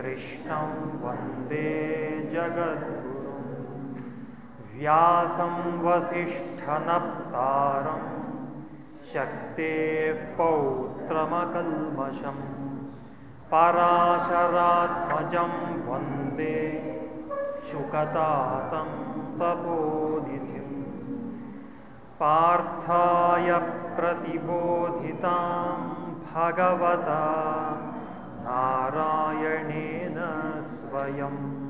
कृष्णं वंदे जगद्गुरुं। व्यासं वसिष्ठनप्तारं। शक्तेः पौत्रमकल्मषं। पराशरात्मजं वंदे। शुकतातं तपोनिधिम् पार्थाय प्रतिबोधितां भगवता। नारायणेन स्वयं।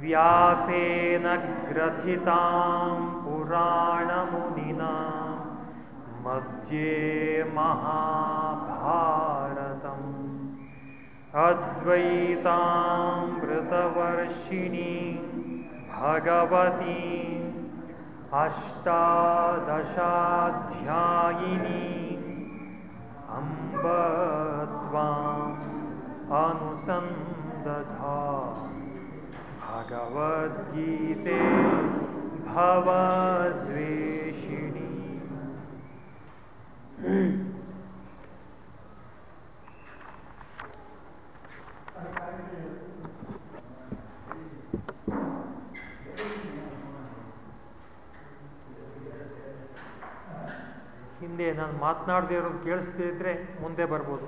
व्यासेन ग्रथितां पुराणमुनिना। मध्ये महाभारतम्। अद्वैतामृतवर्षिणी भगवतीं। अष्टादशाध्यायिनी। अम्ब त्वाम्। अनुसन्दधा भगवद्गीते भवद्वेषिणी ಹಿಂದೆ ನಾನು ಮಾತನಾಡದೇ ಇರೋದು ಕೇಳಿಸ್ತಿದ್ರೆ ಮುಂದೆ ಬರ್ಬೋದು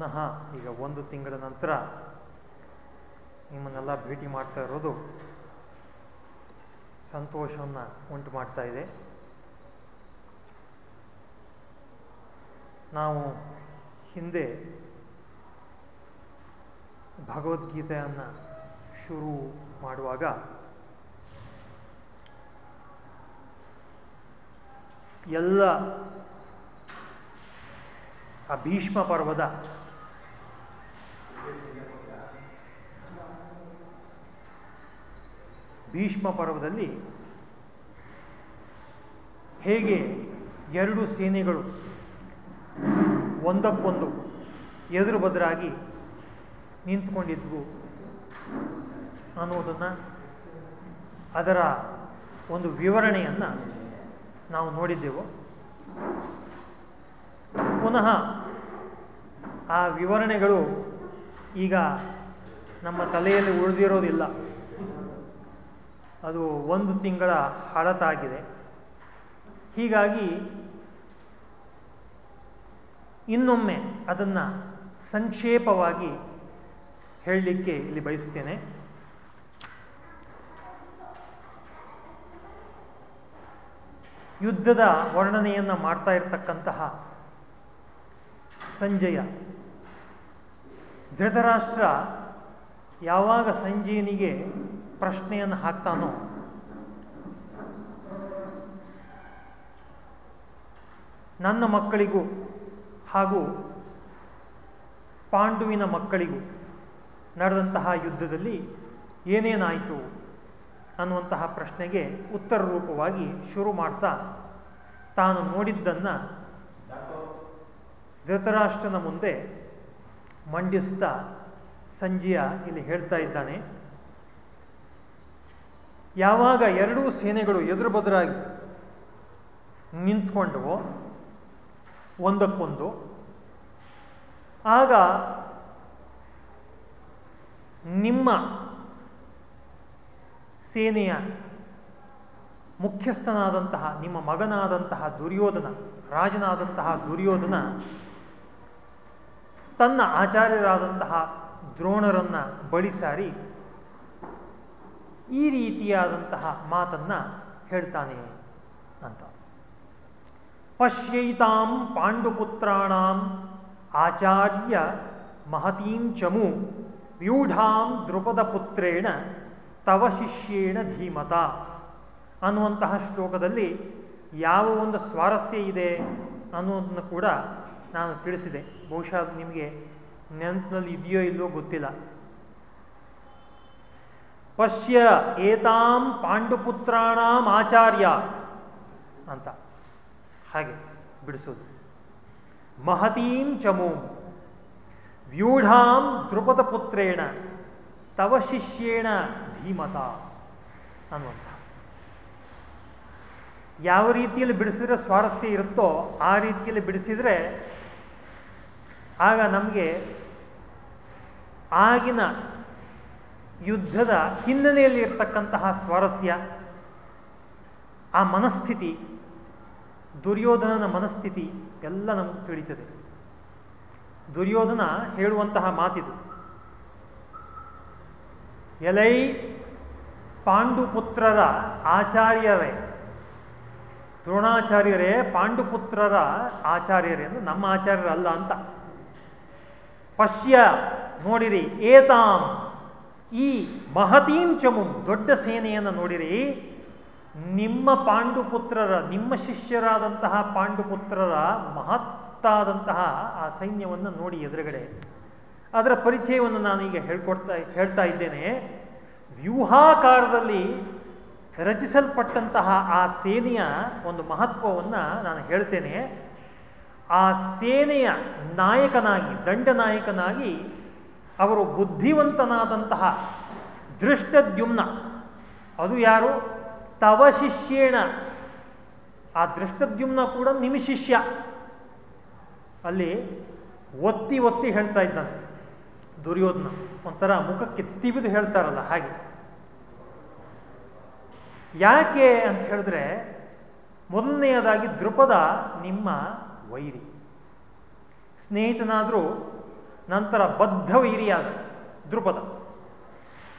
ಪುನಃ ಈಗ ಒಂದು ತಿಂಗಳ ನಂತರ ನಿಮ್ಮನ್ನೆಲ್ಲ ಭೇಟಿ ಮಾಡ್ತಾ ಇರೋದು ಸಂತೋಷವನ್ನು ಉಂಟು ಮಾಡ್ತಾ ಇದೆ. ನಾವು ಹಿಂದೆ ಭಗವದ್ಗೀತೆಯನ್ನು ಶುರು ಮಾಡುವಾಗ ಎಲ್ಲ ಆ ಭೀಷ್ಮ ಪರ್ವದ ಭೀಷ್ಮ ಪರ್ವದಲ್ಲಿ ಹೇಗೆ ಎರಡು ಸೇನೆಗಳು ಒಂದಕ್ಕೊಂದು ಎದುರು ಬದರಾಗಿ ನಿಂತ್ಕೊಂಡಿದ್ವು ಅನ್ನೋದನ್ನು ಅದರ ಒಂದು ವಿವರಣೆಯನ್ನು ನಾವು ನೋಡಿದ್ದೆವು. ಪುನಃ ಆ ವಿವರಣೆಗಳು ಈಗ ನಮ್ಮ ತಲೆಯಲ್ಲಿ ಉಳಿದಿರೋದಿಲ್ಲ. ಅದು ಒಂದು ತಿಂಗಳ ಹಳತಾಗಿದೆ. ಹೀಗಾಗಿ ಇನ್ನೊಮ್ಮೆ ಅದನ್ನು ಸಂಕ್ಷೇಪವಾಗಿ ಹೇಳಲಿಕ್ಕೆ ಇಲ್ಲಿ ಬಯಸ್ತೇನೆ. ಯುದ್ಧದ ವರ್ಣನೆಯನ್ನು ಮಾಡ್ತಾ ಇರತಕ್ಕಂತಹ ಸಂಜಯ. ಧೃತರಾಷ್ಟ್ರ ಯಾವಾಗ ಸಂಜಯನಿಗೆ ಪ್ರಶ್ನೆಯನ್ನು ಹಾಕ್ತಾನೋ? ನನ್ನ ಮಕ್ಕಳಿಗೂ ಹಾಗೂ ಪಾಂಡುವಿನ ಮಕ್ಕಳಿಗೂ ನಡೆದಂತಹ ಯುದ್ಧದಲ್ಲಿ ಏನೇನಾಯಿತು ಅನ್ನುವಂತಹ ಪ್ರಶ್ನೆಗೆ ಉತ್ತರ ರೂಪವಾಗಿ ಶುರು ಮಾಡ್ತಾ ತಾನು ನೋಡಿದ್ದನ್ನು ಧೃತರಾಷ್ಟ್ರನ ಮುಂದೆ ಮಂಡಿಸ್ತಾ ಸಂಜೆಯ ಇಲ್ಲಿ ಹೇಳ್ತಾ ಇದ್ದಾನೆ. ಯಾವಾಗ ಎರಡೂ ಸೇನೆಗಳು ಎದುರು ಬದುರಾಗಿ ನಿಂತ್ಕೊಂಡವೋ ಒಂದಕ್ಕೊಂದು, ಆಗ ನಿಮ್ಮ ಸೇನೆಯ ಮುಖ್ಯಸ್ಥನಾದಂತಹ, ನಿಮ್ಮ ಮಗನಾದಂತಹ ದುರ್ಯೋಧನ, ರಾಜನಾದಂತಹ ದುರ್ಯೋಧನ ತನ್ನ ಆಚಾರ್ಯರಾದಂತಹ ದ್ರೋಣರನ್ನ ಬಳಿ ಸಾರಿ ಈ ರೀತಿಯಾದಂತಹ ಮಾತನ್ನ ಹೇಳ್ತಾನೆ ಅಂತ. ಪಶ್ಯೈತಾಂ ಪಾಂಡುಪುತ್ರಾಣಾಂ ಆಚಾರ್ಯ ಮಹತೀಂ ಚಮು ವ್ಯೂಢಾಂ ದೃಪದ ಪುತ್ರೇಣ ತವ ಶಿಷ್ಯೇಣ ಧೀಮತ ಅನ್ನುವಂತಹ ಶ್ಲೋಕದಲ್ಲಿ ಯಾವ ಒಂದು ಸ್ವಾರಸ್ಯ ಇದೆ ಅನ್ನೋದನ್ನು ಕೂಡ ನಾನು ತಿಳಿಸಿದೆ. ಬಹುಶಃ ನಿಮಗೆ ನೆನಪಿನಲ್ಲಿ ಇದೆಯೋ ಇಲ್ಲೋ ಗೊತ್ತಿಲ್ಲ. ಪಶ್ಯ ಏತಾಂ ಪಾಂಡುಪುತ್ರಾಣಾಂ ಆಚಾರ್ಯ ಅಂತ. ಹಾಗೆ ಬಿಡಿಸೋದು. ಮಹತೀಂ ಚಮೂಂ ವ್ಯೂಢಾಂ ದೃಪದ ಪುತ್ರೇಣ ತವ ಶಿಷ್ಯೇಣ ಧೀಮತ ಅನ್ನುವಂಥ ಯಾವ ರೀತಿಯಲ್ಲಿ ಬಿಡಿಸಿದ್ರೆ ಸ್ವಾರಸ್ಯ ಇರುತ್ತೋ ಆ ರೀತಿಯಲ್ಲಿ ಬಿಡಿಸಿದ್ರೆ ಆಗ ನಮಗೆ ಆಗಿನ ಯುದ್ಧದ ಹಿನ್ನೆಲೆಯಲ್ಲಿ ಇರ್ತಕ್ಕಂತಹ ಸ್ವಾರಸ್ಯ, ಆ ಮನಸ್ಥಿತಿ, ದುರ್ಯೋಧನನ ಮನಸ್ಥಿತಿ ಎಲ್ಲ ನಮಗೆ ತಿಳಿತದೆ. ದುರ್ಯೋಧನ ಹೇಳುವಂತಹ ಮಾತಿದು, ಎಲೈ ಪಾಂಡುಪುತ್ರರ ಆಚಾರ್ಯರೇ, ದ್ರೋಣಾಚಾರ್ಯರೇ ಪಾಂಡುಪುತ್ರರ ಆಚಾರ್ಯರೇ ಅಂದ್ರೆ ನಮ್ಮ ಆಚಾರ್ಯರಲ್ಲ ಅಂತ. ಪಶ್ಯ ನೋಡಿರಿ ಏತಾಂ ಈ ಮಹತೀಂ ಚಮುಂ ದೊಡ್ಡ ಸೇನೆಯನ್ನು ನೋಡಿರಿ. ನಿಮ್ಮ ಪಾಂಡುಪುತ್ರರ, ನಿಮ್ಮ ಶಿಷ್ಯರಾದಂತಹ ಪಾಂಡುಪುತ್ರರ ಮಹತ್ತಾದಂತಹ ಆ ಸೈನ್ಯವನ್ನು ನೋಡಿ ಎದುರುಗಡೆ. ಅದರ ಪರಿಚಯವನ್ನು ನಾನು ಈಗ ಹೇಳ್ಕೊಡ್ತಾ, ಹೇಳ್ತಾ ಇದ್ದೇನೆ. ವ್ಯೂಹಾಕಾರದಲ್ಲಿ ರಚಿಸಲ್ಪಟ್ಟಂತಹ ಆ ಸೇನೆಯ ಒಂದು ಮಹತ್ವವನ್ನು ನಾನು ಹೇಳ್ತೇನೆ. ಆ ಸೇನೆಯ ನಾಯಕನಾಗಿ, ದಂಡನಾಯಕನಾಗಿ ಅವರು ಬುದ್ಧಿವಂತನಾದಂತಹ ದೃಷ್ಟದ್ಯುಮ್ನ. ಅದು ಯಾರು? ತವ ಶಿಷ್ಯೇಣ. ಆ ದೃಷ್ಟದ್ಯುಮ್ನ ಕೂಡ ನಿಮ್ಮ ಶಿಷ್ಯ. ಅಲ್ಲಿ ಒತ್ತಿ ಒತ್ತಿ ಹೇಳ್ತಾ ಇದ್ದಾನೆ ದುರ್ಯೋಧನ. ಒಂಥರ ಮುಖಕ್ಕೆ ತಿವಿದು ಹೇಳ್ತಾರಲ್ಲ ಹಾಗೆ. ಯಾಕೆ ಅಂತ ಹೇಳಿದ್ರೆ ಮೊದಲನೆಯದಾಗಿ ದೃಪದ ನಿಮ್ಮ ವೈರಿ. ಸ್ನೇಹಿತನಾದರೂ ನಂತರ ಬದ್ಧ ವೈರಿಯಾದ ದೃಪದ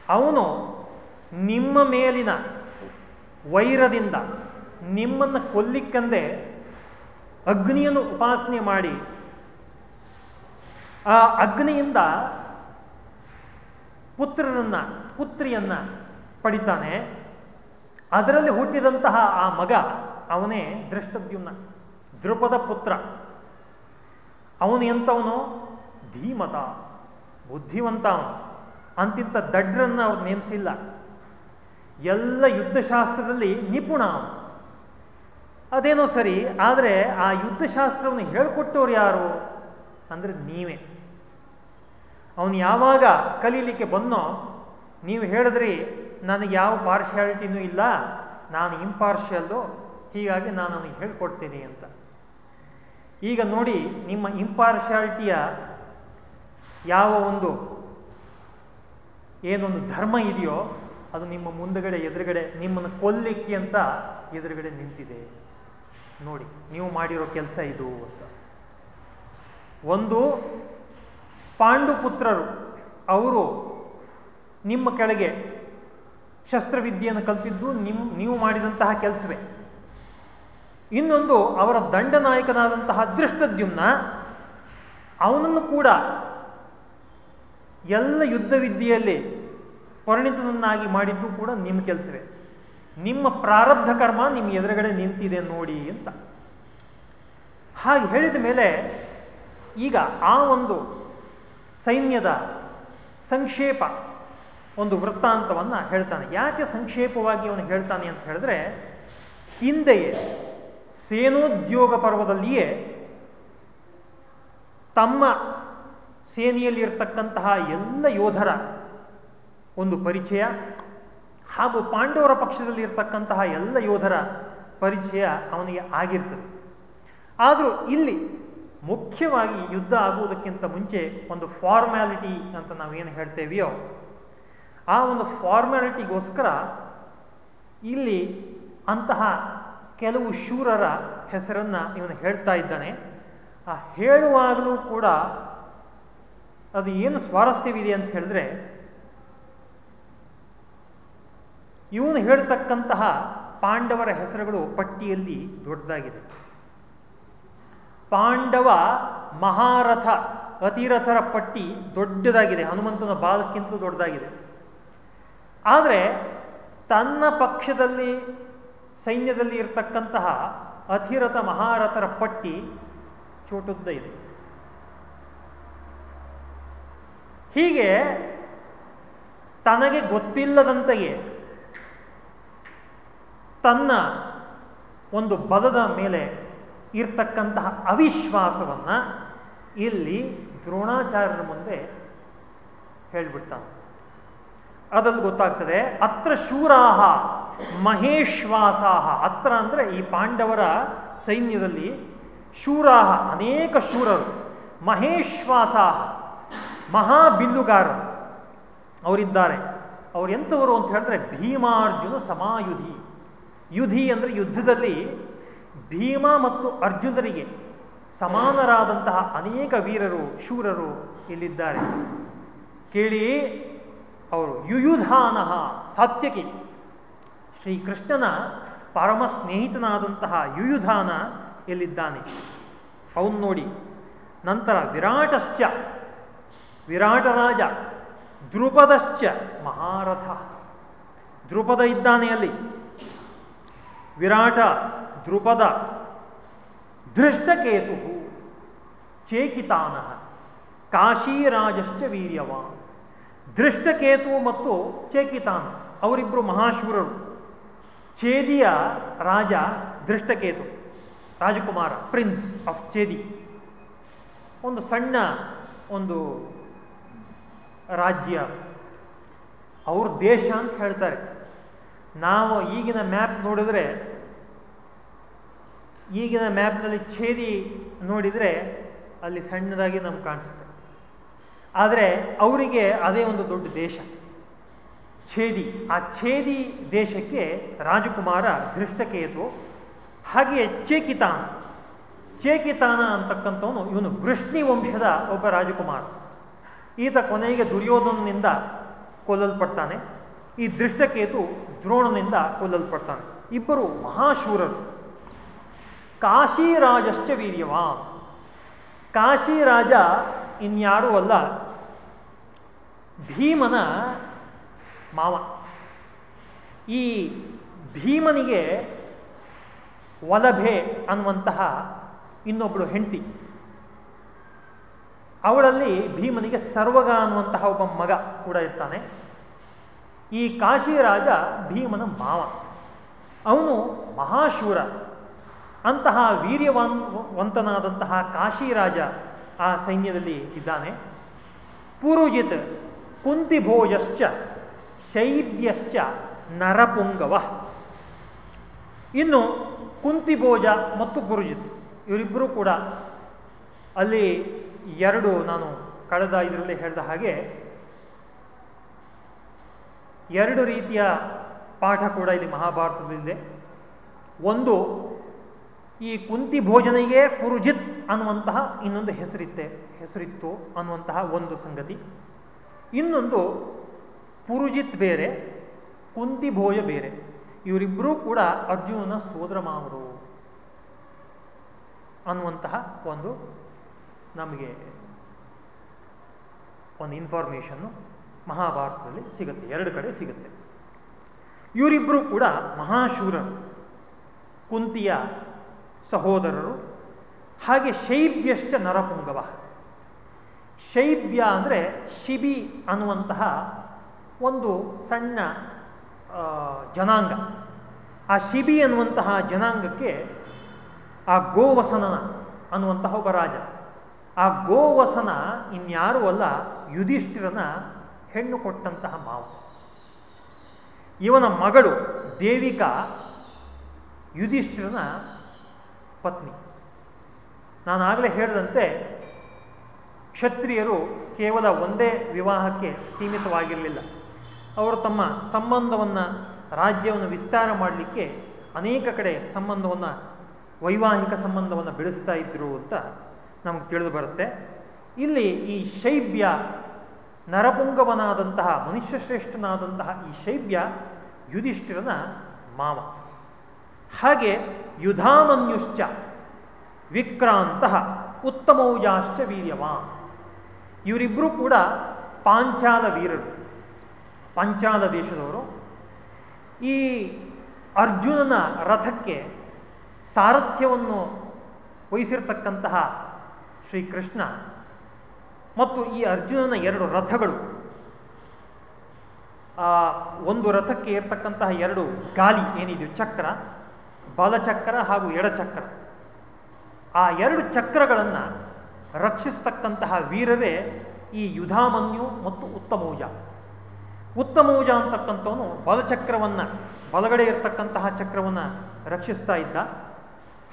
ಅವನು ನಿಮ್ಮ ಮೇಲಿನ ವೈರದಿಂದ ನಿಮ್ಮನ್ನು ಕೊಲ್ಲಿಕ್ಕಂದೆ ಅಗ್ನಿಯನ್ನು ಉಪಾಸನೆ ಮಾಡಿ. ಆ ಅಗ್ನಿಯಿಂದ ಪುತ್ರನನ್ನ ಪುತ್ರಿಯನ್ನ ಪಡಿತಾನೆ. ಅದರಲ್ಲಿ ಹುಟ್ಟಿದಂತಹ ಆ ಮಗ ಅವನೇ ದೃಷ್ಟದ್ಯುಮ್ನ ದೃಪದ ಪುತ್ರ. ಅವನು ಎಂಥವನು ಧೀಮತ, ಬುದ್ಧಿವಂತ ಅಂತಿಂತ ದಡ್ರನ್ನ ಅವ್ರು ನೇಮಿಸಿಲ್ಲ. ಎಲ್ಲ ಯುದ್ಧಶಾಸ್ತ್ರದಲ್ಲಿ ನಿಪುಣ ಅವನು ಅದೇನೋ ಸರಿ, ಆದರೆ ಆ ಯುದ್ಧಶಾಸ್ತ್ರವನ್ನು ಹೇಳ್ಕೊಟ್ಟವ್ರು ಯಾರು ಅಂದರೆ ನೀವೇ. ಅವನು ಯಾವಾಗ ಕಲೀಲಿಕ್ಕೆ ಬಂದೋ ನೀವು ಹೇಳಿದ್ರಿ, ನನಗೆ ಯಾವ ಪಾರ್ಶಿಯಾಲಿಟಿನೂ ಇಲ್ಲ, ನಾನು ಇಂಪಾರ್ಷಿಯಲ್ಲು ಹೀಗಾಗಿ ನಾನು ಅವನಿಗೆ ಹೇಳ್ಕೊಡ್ತೀನಿ ಅಂತ. ಈಗ ನೋಡಿ, ನಿಮ್ಮ ಇಂಪಾರ್ಶಿಯಾಲಿಟಿಯ ಯಾವ ಒಂದು ಏನೊಂದು ಧರ್ಮ ಇದೆಯೋ ಅದು ನಿಮ್ಮ ಮುಂದಗಡೆ, ಎದುರುಗಡೆ ನಿಮ್ಮನ್ನು ಕೊಲ್ಲಿಕ್ಕೆ ಅಂತ ಎದುರುಗಡೆ ನಿಂತಿದೆ. ನೋಡಿ, ನೀವು ಮಾಡಿರೋ ಕೆಲಸ ಇದು ಅಂತ. ಒಂದು ಪಾಂಡುಪುತ್ರರು, ಅವರು ನಿಮ್ಮ ಕೆಳಗೆ ಶಸ್ತ್ರವಿದ್ಯೆಯನ್ನು ಕಲ್ತಿದ್ದು ನಿಮ್, ನೀವು ಮಾಡಿದಂತಹ ಕೆಲಸವೇ. ಇನ್ನೊಂದು, ಅವರ ದಂಡನಾಯಕನಾದಂತಹ ದೃಷ್ಟದ್ಯುಮ್ನ ಅವನನ್ನು ಕೂಡ ಎಲ್ಲ ಯುದ್ಧ ವಿದ್ಯೆಯಲ್ಲಿ ಪರಿಣಿತನನ್ನಾಗಿ ಮಾಡಿದ್ದು ಕೂಡ ನಿಮ್ಮ ಕೆಲಸವೇ. ನಿಮ್ಮ ಪ್ರಾರಬ್ಧ ಕರ್ಮ ನಿಮ್ಮ ಎದುರುಗಡೆ ನಿಂತಿದೆ ನೋಡಿ ಅಂತ. ಹಾಗೆ ಹೇಳಿದ ಮೇಲೆ ಈಗ ಆ ಒಂದು ಸೈನ್ಯದ ಸಂಕ್ಷೇಪ, ಒಂದು ವೃತ್ತಾಂತವನ್ನು ಹೇಳ್ತಾನೆ. ಯಾಕೆ ಸಂಕ್ಷೇಪವಾಗಿ ಅವನು ಹೇಳ್ತಾನೆ ಅಂತ ಹೇಳಿದ್ರೆ, ಹಿಂದೆಯೇ ಸೇನೋದ್ಯೋಗ ಪರ್ವದಲ್ಲಿಯೇ ತಮ್ಮ ಸೇನೆಯಲ್ಲಿ ಇರತಕ್ಕಂತಹ ಎಲ್ಲ ಯೋಧರ ಒಂದು ಪರಿಚಯ ಹಾಗೂ ಪಾಂಡವರ ಪಕ್ಷದಲ್ಲಿ ಇರತಕ್ಕಂತಹ ಎಲ್ಲ ಯೋಧರ ಪರಿಚಯ ಅವನಿಗೆ ಆಗಿರ್ತದೆ. ಆದರೂ ಇಲ್ಲಿ ಮುಖ್ಯವಾಗಿ ಯುದ್ಧ ಆಗುವುದಕ್ಕಿಂತ ಮುಂಚೆ ಒಂದು ಫಾರ್ಮ್ಯಾಲಿಟಿ ಅಂತ ನಾವೇನು ಹೇಳ್ತೇವೆಯೋ, ಆ ಒಂದು ಫಾರ್ಮ್ಯಾಲಿಟಿಗೋಸ್ಕರ ಇಲ್ಲಿ ಅಂತಹ ಕೆಲವು ಶೂರರ ಹೆಸರನ್ನು ಇವನು ಹೇಳ್ತಾ ಇದ್ದಾನೆ. ಆ ಹೇಳುವಾಗಲೂ ಕೂಡ ಅದು ಏನು ಸ್ವಾರಸ್ಯವಿದೆ ಅಂತ ಹೇಳಿದ್ರೆ, ಇವನು ಹೇಳ್ತಕ್ಕಂತಹ ಪಾಂಡವರ ಹೆಸರುಗಳು ಪಟ್ಟಿಯಲ್ಲಿ ದೊಡ್ಡದಾಗಿದೆ. ಪಾಂಡವ ಮಹಾರಥ ಅತಿರಥರ ಪಟ್ಟಿ ದೊಡ್ಡದಾಗಿದೆ. ಹನುಮಂತನ ಬಾಲಕ್ಕಿಂತಲೂ ದೊಡ್ಡದಾಗಿದೆ. ಆದರೆ ತನ್ನ ಪಕ್ಷದಲ್ಲಿ, ಸೈನ್ಯದಲ್ಲಿ ಇರತಕ್ಕಂತಹ ಅತಿರಥ ಮಹಾರಥರ ಪಟ್ಟಿ ಚೋಟುದ್ದ ಇದೆ. ಹೀಗೆ ತನಗೆ ಗೊತ್ತಿಲ್ಲದಂತೆಯೇ ತನ್ನ ಒಂದು ಬಲದ ಮೇಲೆ ಇರ್ತಕ್ಕಂತಹ ಅವಿಶ್ವಾಸವನ್ನ ಇಲ್ಲಿ ದ್ರೋಣಾಚಾರ್ಯರ ಮುಂದೆ ಹೇಳ್ಬಿಡ್ತಾನೆ. ಅದಲ್ಲಿ ಗೊತ್ತಾಗ್ತದೆ, ಅತ್ರ ಶೂರಾಹ ಮಹೇಶ್ವಾಸಾಹ. ಅತ್ರ ಅಂದ್ರೆ ಈ ಪಾಂಡವರ ಸೈನ್ಯದಲ್ಲಿ ಶೂರಾಹ, ಅನೇಕ ಶೂರರು. ಮಹೇಶ್ವಾಸಾಹ. ಮಹಾಬಿಲ್ಲುಗಾರರು. ಅವರಿದ್ದಾರೆ. ಅವರು ಎಂಥವರು ಅಂತ ಹೇಳಿದ್ರೆ ಭೀಮಾರ್ಜುನ ಸಮಾಯುಧಿ. ಯುಧಿ ಅಂದರೆ ಯುದ್ಧದಲ್ಲಿ ಭೀಮ ಮತ್ತು ಅರ್ಜುನರಿಗೆ ಸಮಾನರಾದಂತಹ ಅನೇಕ ವೀರರು, ಶೂರರು ಇಲ್ಲಿದ್ದಾರೆ. ಕೇಳಿ ಅವರು, ಯುಯುಧಾನಃ ಸಾತ್ಯಕಿ. ಶ್ರೀಕೃಷ್ಣನ ಪರಮ ಸ್ನೇಹಿತನಾದಂತಹ ಯುಯುಧಾನ ಎಲ್ಲಿದ್ದಾನೆ? ಅವನು ನೋಡಿ. ನಂತರ ವಿರಾಟಶ್ಚ. ವಿರಾಟರಾಜ ದ್ರುಪದಶ್ಚ ಮಹಾರಥ. ದ್ರುಪದ ಇದ್ದಾನೆ ಅಲ್ಲಿ. ವಿರಾಟ ದ್ರುಪದ ಧೃಷ್ಟಕೇತು ಚೇಕಿತಾನ ಕಾಶೀರಾಜಶ್ಚ ವೀರ್ಯವ ದೃಷ್ಟಕೇತು ಮತ್ತು ಚೇಕಿತಾನ ಅವರಿಬ್ಬರು ಮಹಾಶೂರರು. ಚೇದಿಯ ರಾಜ ದೃಷ್ಟಕೇತು ರಾಜಕುಮಾರ ಪ್ರಿನ್ಸ್ ಆಫ್ ಚೇದಿ ಒಂದು ಸಣ್ಣ ಒಂದು ರಾಜ್ಯ. ಅವ್ರ ದೇಶ ಅಂತ ಹೇಳ್ತಾರೆ. ನಾವು ಈಗಿನ ಮ್ಯಾಪ್ ನೋಡಿದ್ರೆ, ಈಗಿನ ಮ್ಯಾಪ್ನಲ್ಲಿ ಛೇದಿ ನೋಡಿದರೆ ಅಲ್ಲಿ ಸಣ್ಣದಾಗಿ ನಮ್ಗೆ ಕಾಣಿಸುತ್ತೆ. ಆದರೆ ಅವರಿಗೆ ಅದೇ ಒಂದು ದೊಡ್ಡ ದೇಶ. ಛೇದಿ. ಆ ಛೇದಿ ದೇಶಕ್ಕೆ ರಾಜಕುಮಾರ ದೃಷ್ಟಕೇತು ಹಾಗೆಯೇ ಚೇಕಿತಾನ. ಚೇಕಿತಾನ ಅಂತಕ್ಕಂಥವನು ಇವನು ವೃಷ್ಣಿ ವಂಶದ ಒಬ್ಬ ರಾಜಕುಮಾರ. ಈತ ಕೊನೆಗೆ ದುರ್ಯೋಧನನಿಂದ ಕೊಲ್ಲಲ್ಪಡ್ತಾನೆ. ಈ ದೃಷ್ಟಕೇತು ದ್ರೋಣನಿಂದ ಕೊಲ್ಲಲ್ಪಡ್ತಾನೆ. ಇಬ್ಬರು ಮಹಾಶೂರರು. ಕಾಶಿರಾಜಶ್ಚ ವೀರ್ಯವಾ ಕಾಶಿರಾಜ ಇನ್ಯಾರೂ ಅಲ್ಲ, ಭೀಮನ ಮಾವ. ಈ ಭೀಮನಿಗೆ ವಲಭೆ ಅನ್ನುವಂತಹ ಇನ್ನೊಬ್ಬಳು ಹೆಂಡತಿ. ಅವಳಲ್ಲಿ ಭೀಮನಿಗೆ ಸರ್ವಗ ಅನ್ನುವಂತಹ ಒಬ್ಬ ಮಗ ಕೂಡ ಇರ್ತಾನೆ. ಈ ಕಾಶಿರಾಜ ಭೀಮನ ಮಾವ. ಅವನು ಮಹಾಶೂರ. ಅಂತಹ ವೀರವಂತನಾದಂತಹ ಕಾಶಿ ರಾಜ ಆ ಸೈನ್ಯದಲ್ಲಿ ಇದ್ದಾನೆ. ಪುರುಜಿತ್ ಕುಂತಿಭೋಜಶ್ಚ ಶೈಬ್ಯಶ್ಚ ನರಪುಂಗವ. ಇನ್ನು ಕುಂತಿಭೋಜ ಮತ್ತು ಪುರುಜಿತ್ ಇವರಿಬ್ಬರೂ ಕೂಡ ಅಲ್ಲಿ ಎರಡು ನಾನು ಕಳೆದ ಇದರಲ್ಲಿ ಹೇಳಿದ ಹಾಗೆ, ಎರಡು ರೀತಿಯ ಪಾಠ ಕೂಡ ಇಲ್ಲಿ ಮಹಾಭಾರತದಲ್ಲಿದೆ. ಒಂದು, ಈ ಕುಂತಿ ಭೋಜನೆಗೆ ಪುರುಜಿತ್ ಅನ್ನುವಂತಹ ಇನ್ನೊಂದು ಹೆಸರಿತ್ತೆ, ಹೆಸರಿತ್ತು ಅನ್ನುವಂತಹ ಒಂದು ಸಂಗತಿ. ಇನ್ನೊಂದು ಪುರುಜಿತ್ ಬೇರೆ, ಕುಂತಿ ಭೋಜ ಬೇರೆ. ಇವರಿಬ್ಬರೂ ಕೂಡ ಅರ್ಜುನನ ಸೋದರ ಮಾವರು ಅನ್ನುವಂತಹ ಒಂದು ನಮಗೆ ಒಂದು ಇನ್ಫಾರ್ಮೇಷನ್ನು ಮಹಾಭಾರತದಲ್ಲಿ ಸಿಗುತ್ತೆ. ಎರಡು ಕಡೆ ಸಿಗುತ್ತೆ. ಇವರಿಬ್ಬರು ಕೂಡ ಮಹಾಶೂರರು. ಕುಂತಿಯ ಸಹೋದರರು. ಹಾಗೆ ಶೈಬ್ಯಶ್ಚ ನರಪುಂಗವ. ಶೈಬ್ಯ ಅಂದರೆ ಶಿಬಿ ಅನ್ನುವಂತಹ ಒಂದು ಸಣ್ಣ ಜನಾಂಗ. ಆ ಶಿಬಿ ಅನ್ನುವಂತಹ ಜನಾಂಗಕ್ಕೆ ಆ ಗೋವಸನನ ಅನ್ನುವಂತಹ ಒಬ್ಬ ರಾಜ. ಆ ಗೋವಸನ ಇನ್ಯಾರೂ ಅಲ್ಲ, ಯುಧಿಷ್ಠಿರನ ಹೆಣ್ಣು ಕೊಟ್ಟಂತಹ ಮಾವು. ಇವನ ಮಗಳು ದೇವಿಕಾ, ಯುಧಿಷ್ಠಿರನ ಪತ್ನಿ. ನಾನಾಗಲೇ ಹೇಳಿದಂತೆ, ಕ್ಷತ್ರಿಯರು ಕೇವಲ ಒಂದೇ ವಿವಾಹಕ್ಕೆ ಸೀಮಿತವಾಗಿರಲಿಲ್ಲ. ಅವರು ತಮ್ಮ ಸಂಬಂಧವನ್ನು, ರಾಜ್ಯವನ್ನು ವಿಸ್ತಾರ ಮಾಡಲಿಕ್ಕೆ ಅನೇಕ ಕಡೆ ಸಂಬಂಧವನ್ನು, ವೈವಾಹಿಕ ಸಂಬಂಧವನ್ನು ಬೆಳೆಸ್ತಾ ಇದ್ರು ಅಂತ ನಮಗೆ ತಿಳಿದು ಬರುತ್ತೆ. ಇಲ್ಲಿ ಈ ಶೈಬ್ಯ ನರಪುಂಗವನಾದಂತಹ ಮನುಷ್ಯ ಶ್ರೇಷ್ಠನಾದಂತಹ ಈ ಶೈಬ್ಯ ಯುಧಿಷ್ಠಿರನ ಮಾವ. ಹಾಗೆ ಯುಧಾಮನ್ಯುಶ್ಚ ವಿಕ್ರಾಂತ ಉತ್ತಮೌಜಾಶ್ಚ ವೀರ್ಯವಾ ಇವರಿಬ್ಬರೂ ಕೂಡ ಪಾಂಚಾಲ ವೀರರು. ಪಾಂಚಾಲ ದೇಶದವರು. ಈ ಅರ್ಜುನನ ರಥಕ್ಕೆ ಸಾರಥ್ಯವನ್ನು ವಹಿಸಿರ್ತಕ್ಕಂತಹ ಶ್ರೀಕೃಷ್ಣ ಮತ್ತು ಈ ಅರ್ಜುನನ ಎರಡು ರಥಗಳು. ಆ ಒಂದು ರಥಕ್ಕೆ ಇರ್ತಕ್ಕಂತಹ ಎರಡು ಗಾಲಿ ಏನಿದೆಯೋ ಚಕ್ರ, ಬಲಚಕ್ರ ಹಾಗೂ ಎಡಚಕ್ರ. ಆ ಎರಡು ಚಕ್ರಗಳನ್ನು ರಕ್ಷಿಸ್ತಕ್ಕಂತಹ ವೀರರೇ ಈ ಯುಧಾಮನ್ಯು ಮತ್ತು ಉತ್ತಮೌಜ. ಉತ್ತಮೌಜ ಅಂತಕ್ಕಂಥವನು ಬಲಚಕ್ರವನ್ನು, ಬಲಗಡೆ ಇರತಕ್ಕಂತಹ ಚಕ್ರವನ್ನು ರಕ್ಷಿಸ್ತಾ ಇದ್ದ.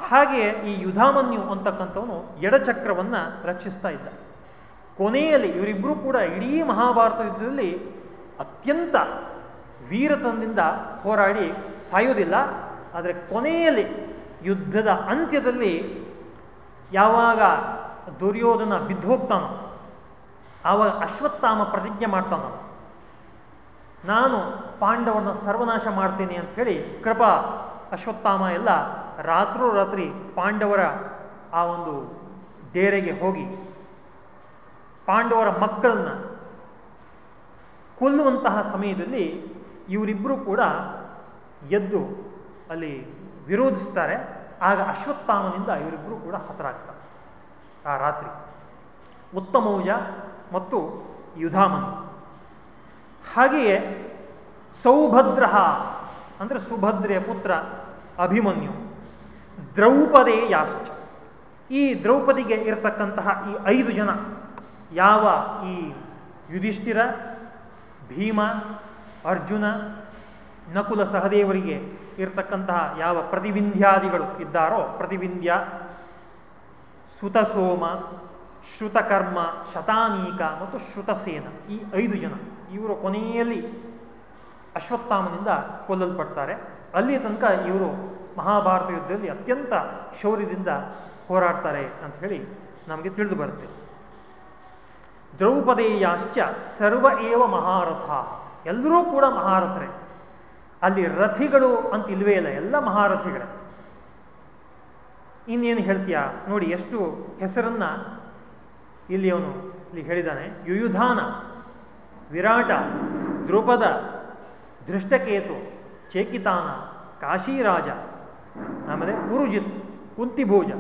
ಹಾಗೆಯೇ ಈ ಯುಧಾಮನ್ಯು ಅಂತಕ್ಕಂಥವನು ಎಡಚಕ್ರವನ್ನು ರಕ್ಷಿಸ್ತಾ ಇದ್ದ. ಕೊನೆಯಲ್ಲಿ ಇವರಿಬ್ಬರೂ ಕೂಡ ಇಡೀ ಮಹಾಭಾರತ ಯುದ್ಧದಲ್ಲಿ ಅತ್ಯಂತ ವೀರತನದಿಂದ ಹೋರಾಡಿ ಸಾಯೋದಿಲ್ಲ ಆದರೆ ಕೊನೆಯಲ್ಲಿ ಯುದ್ಧದ ಅಂತ್ಯದಲ್ಲಿ ಯಾವಾಗ ದುರ್ಯೋಧನ ಬಿದ್ದೋಗ್ತಾನೋ, ಆವಾಗ ಅಶ್ವತ್ಥಾಮ ಪ್ರತಿಜ್ಞೆ ಮಾಡ್ತಾನ, ನಾನು ಪಾಂಡವನ ಸರ್ವನಾಶ ಮಾಡ್ತೀನಿ ಅಂತ ಹೇಳಿ ಕೃಪಾ ಅಶ್ವತ್ಥಾಮ ಎಲ್ಲ ರಾತ್ರಿ ಪಾಂಡವರ ಆ ಒಂದು ಡೇರೆಗೆ ಹೋಗಿ ಪಾಂಡವರ ಮಕ್ಕಳನ್ನು ಕೊಲ್ಲುವಂತಹ ಸಮಯದಲ್ಲಿ ಇವರಿಬ್ಬರು ಕೂಡ ಎದ್ದು ಅಲ್ಲಿ ವಿರೋಧಿಸ್ತಾರೆ. ಆಗ ಅಶ್ವತ್ಥಾಮನಿಂದ ಇವರಿಬ್ಬರು ಕೂಡ ಹತರಾಗ್ತಾರೆ ಆ ರಾತ್ರಿ. ಉತ್ತಮೌಜ ಮತ್ತು ಯುಧಾಮನು. ಹಾಗೆಯೇ ಸೌಭದ್ರ ಅಂದರೆ ಸುಭದ್ರೆಯ ಪುತ್ರ ಅಭಿಮನ್ಯು. ದ್ರೌಪದೇ ಯಾಶ್ಚ. ಈ ದ್ರೌಪದಿಗೆ ಇರತಕ್ಕಂತಹ ಈ ಐದು ಜನ ಯಾವ ಈ ಯುಧಿಷ್ಠಿರ, ಭೀಮ, ಅರ್ಜುನ, ನಕುಲ ಸಹದೇವರಿಗೆ ಇರತಕ್ಕಂತಹ ಯಾವ ಪ್ರತಿವಿಂಧ್ಯಾದಿಗಳು ಇದ್ದಾರೋ ಪ್ರತಿವಿಂಧ್ಯ ಸುತಸೋಮ, ಶ್ರುತಕರ್ಮ, ಶತಾನೀಕ ಮತ್ತು ಶ್ರುತಸೇನ, ಈ ಐದು ಜನ. ಇವರು ಕೊನೆಯಲ್ಲಿ ಅಶ್ವತ್ಥಾಮನಿಂದ ಕೊಲ್ಲಲ್ಪಡ್ತಾರೆ. ಅಲ್ಲಿಯ ತನಕ ಇವರು ಮಹಾಭಾರತ ಯುದ್ಧದಲ್ಲಿ ಅತ್ಯಂತ ಶೌರ್ಯದಿಂದ ಹೋರಾಡ್ತಾರೆ ಅಂತ ಹೇಳಿ ನಮಗೆ ತಿಳಿದು ಬರುತ್ತೆ. ದ್ರೌಪದೇಯಾಶ್ಚ ಸರ್ವ ಏವ ಮಹಾರಥ. ಎಲ್ಲರೂ ಕೂಡ ಮಹಾರಥರೇ. ಅಲ್ಲಿ ರಥಿಗಳು ಅಂತ ಇಲ್ವೇ ಇಲ್ಲ, ಎಲ್ಲ ಮಹಾರಥಿಗಳೇ. ಇನ್ನೇನು ಹೇಳ್ತೀಯಾ? ನೋಡಿ, ಎಷ್ಟು ಹೆಸರನ್ನ ಇಲ್ಲಿ ಅವನು ಇಲ್ಲಿ ಹೇಳಿದ್ದಾನೆ. ಯುಯುಧಾನ, ವಿರಾಟ, ದ್ರುಪದ ದೃಷ್ಟಕೇತು, ಚೇಕಿತಾನ, ಕಾಶಿರಾಜ, ಆಮೇಲೆ ಉರುಜಿತ್ ಕುಂತಿಭೋಜ,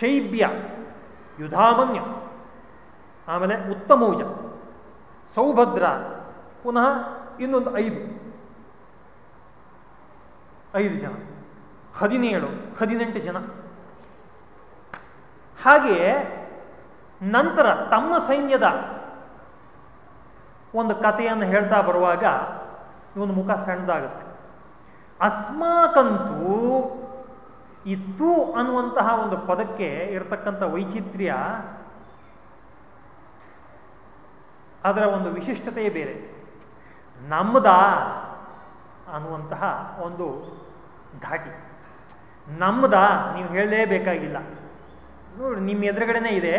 ಶೈಬ್ಯ, ಯುಧಾಮನ್ಯ, ಆಮೇಲೆ ಉತ್ತಮೋಜ, ಸೌಭದ್ರ, ಪುನಃ ಇನ್ನೊಂದು ಐದು. ಐದು ಜನ, ಹದಿನೇಳು, ಹದಿನೆಂಟು ಜನ. ಹಾಗೆಯೇ ನಂತರ ತಮ್ಮ ಸೈನ್ಯದ ಒಂದು ಕಥೆಯನ್ನು ಹೇಳ್ತಾ ಬರುವಾಗ ಇವನು ಮುಖ ಸಣ್ಣದಾಗುತ್ತೆ. ಅಸ್ಮಾಕಂತೂ ಇತ್ತು ಅನ್ನುವಂತಹ ಒಂದು ಪದಕ್ಕೆ ಇರತಕ್ಕಂಥ ವೈಚಿತ್ರ್ಯ ಅದರ ಒಂದು ವಿಶಿಷ್ಟತೆಯೇ ಬೇರೆ. ನಮ್ಮದ ಅನ್ನುವಂತಹ ಒಂದು ಧಾಟಿ. ನಮ್ಮದ ನೀವು ಹೇಳಲೇಬೇಕಾಗಿಲ್ಲ. ನೋಡಿ, ನಿಮ್ಮ ಎದುರುಗಡೆನೇ ಇದೆ.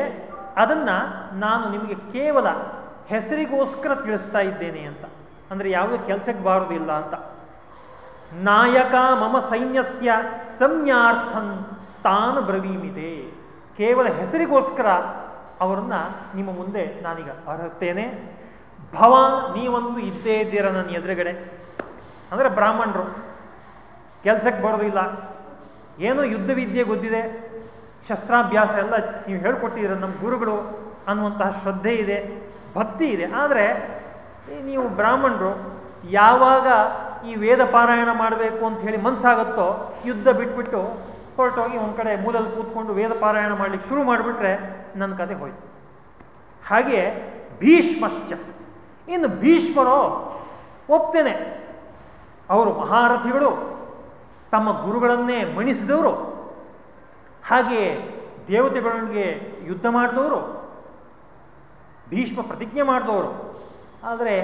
ಅದನ್ನ ನಾನು ನಿಮಗೆ ಕೇವಲ ಹೆಸರಿಗೋಸ್ಕರ ತಿಳಿಸ್ತಾ ಇದ್ದೇನೆ ಅಂತ. ಅಂದ್ರೆ ಯಾವುದೇ ಕೆಲಸಕ್ಕೆ ಬಾರುವುದಿಲ್ಲ ಅಂತ. ನಾಯಕ ಮಮ ಸೈನ್ಯಸ್ಯ ಸಂಜ್ಞಾರ್ಥನ್ ತಾನು ಬ್ರವೀಮಿದೆ ಕೇವಲ ಹೆಸರಿಗೋಸ್ಕರ ಅವರನ್ನ ನಿಮ್ಮ ಮುಂದೆ ನಾನೀಗ ಅರ್ಹತ್ತೇನೆ ಭವ, ನೀವಂತೂ ಇದ್ದೇ ಇದ್ದೀರ ನನ್ನ ಎದುರುಗಡೆ? ಅಂದರೆ ಬ್ರಾಹ್ಮಣರು, ಕೆಲಸಕ್ಕೆ ಬರೋದಿಲ್ಲ ಏನೋ ಯುದ್ಧ ವಿದ್ಯೆ ಗೊತ್ತಿದೆ, ಶಸ್ತ್ರಾಭ್ಯಾಸ ಎಲ್ಲ ನೀವು ಹೇಳ್ಕೊಟ್ಟಿದ್ದೀರ ನಮ್ಮ ಗುರುಗಳು ಅನ್ನುವಂತಹ ಶ್ರದ್ಧೆ ಇದೆ, ಭಕ್ತಿ ಇದೆ. ಆದರೆ ನೀವು ಬ್ರಾಹ್ಮಣರು, ಯಾವಾಗ ಈ ವೇದ ಪಾರಾಯಣ ಮಾಡಬೇಕು ಅಂತ ಹೇಳಿ ಮನಸ್ಸಾಗುತ್ತೋ ಯುದ್ಧ ಬಿಟ್ಬಿಟ್ಟು ಹೊರಟೋಗಿ ಒಂದು ಕಡೆ ಮೂಲಲ್ಲಿ ಕೂತ್ಕೊಂಡು ವೇದ ಪಾರಾಯಣ ಮಾಡ್ಲಿಕ್ಕೆ ಶುರು ಮಾಡಿಬಿಟ್ರೆ ನನ್ನ ಕತೆ ಹೋಯ್ತು. ಹಾಗೆ ಭೀಷ್ಮಶ್ಚ. ಇನ್ನು ಭೀಷ್ಮರು ಒಪ್ತೇನೆ. ಅವರು ಮಹಾರಥಿಗಳು, ತಮ್ಮ ಗುರುಗಳನ್ನೇ ಮಣಿಸಿದವರು. ಹಾಗೆಯೇ ದೇವತೆಗಳೊಂದಿಗೆ ಯುದ್ಧ ಮಾಡಿದವರು, ಭೀಷ್ಮ ಪ್ರತಿಜ್ಞೆ ಮಾಡಿದವರು. ಆದರೆ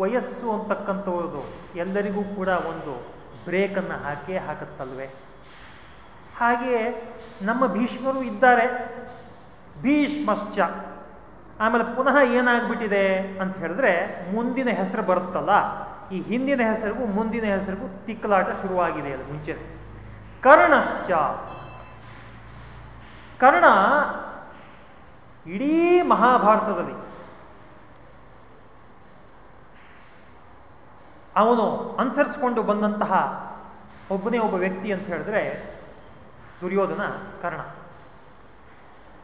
ವಯಸ್ಸು ಅಂತಕ್ಕಂಥವ್ರದ್ದು ಎಲ್ಲರಿಗೂ ಕೂಡ ಒಂದು ಬ್ರೇಕನ್ನು ಹಾಕೇ ಹಾಕುತ್ತಲ್ವೇ? ಹಾಗೆಯೇ ನಮ್ಮ ಭೀಷ್ಮರು ಇದ್ದಾರೆ. ಭೀಷ್ಮಶ್ಚ. ಆಮೇಲೆ ಪುನಃ ಏನಾಗ್ಬಿಟ್ಟಿದೆ ಅಂತ ಹೇಳಿದ್ರೆ ಮುಂದಿನ ಹೆಸರು ಬರುತ್ತಲ್ಲ, ಈ ಹಿಂದಿನ ಹೆಸರಿಗೂ ಮುಂದಿನ ಹೆಸರಿಗೂ ತಿಕ್ಕಲಾಟ ಶುರುವಾಗಿದೆ ಅದು ಮುಂಚೆ. ಕರ್ಣಶ್ಚ. ಕರ್ಣ ಇಡೀ ಮಹಾಭಾರತದಲ್ಲಿ ಅವನು ಅನುಸರಿಸಿಕೊಂಡು ಬಂದಂತಹ ಒಬ್ಬನೇ ಒಬ್ಬ ವ್ಯಕ್ತಿ ಅಂತ ಹೇಳಿದ್ರೆ ದುರ್ಯೋಧನ ಕರ್ಣ.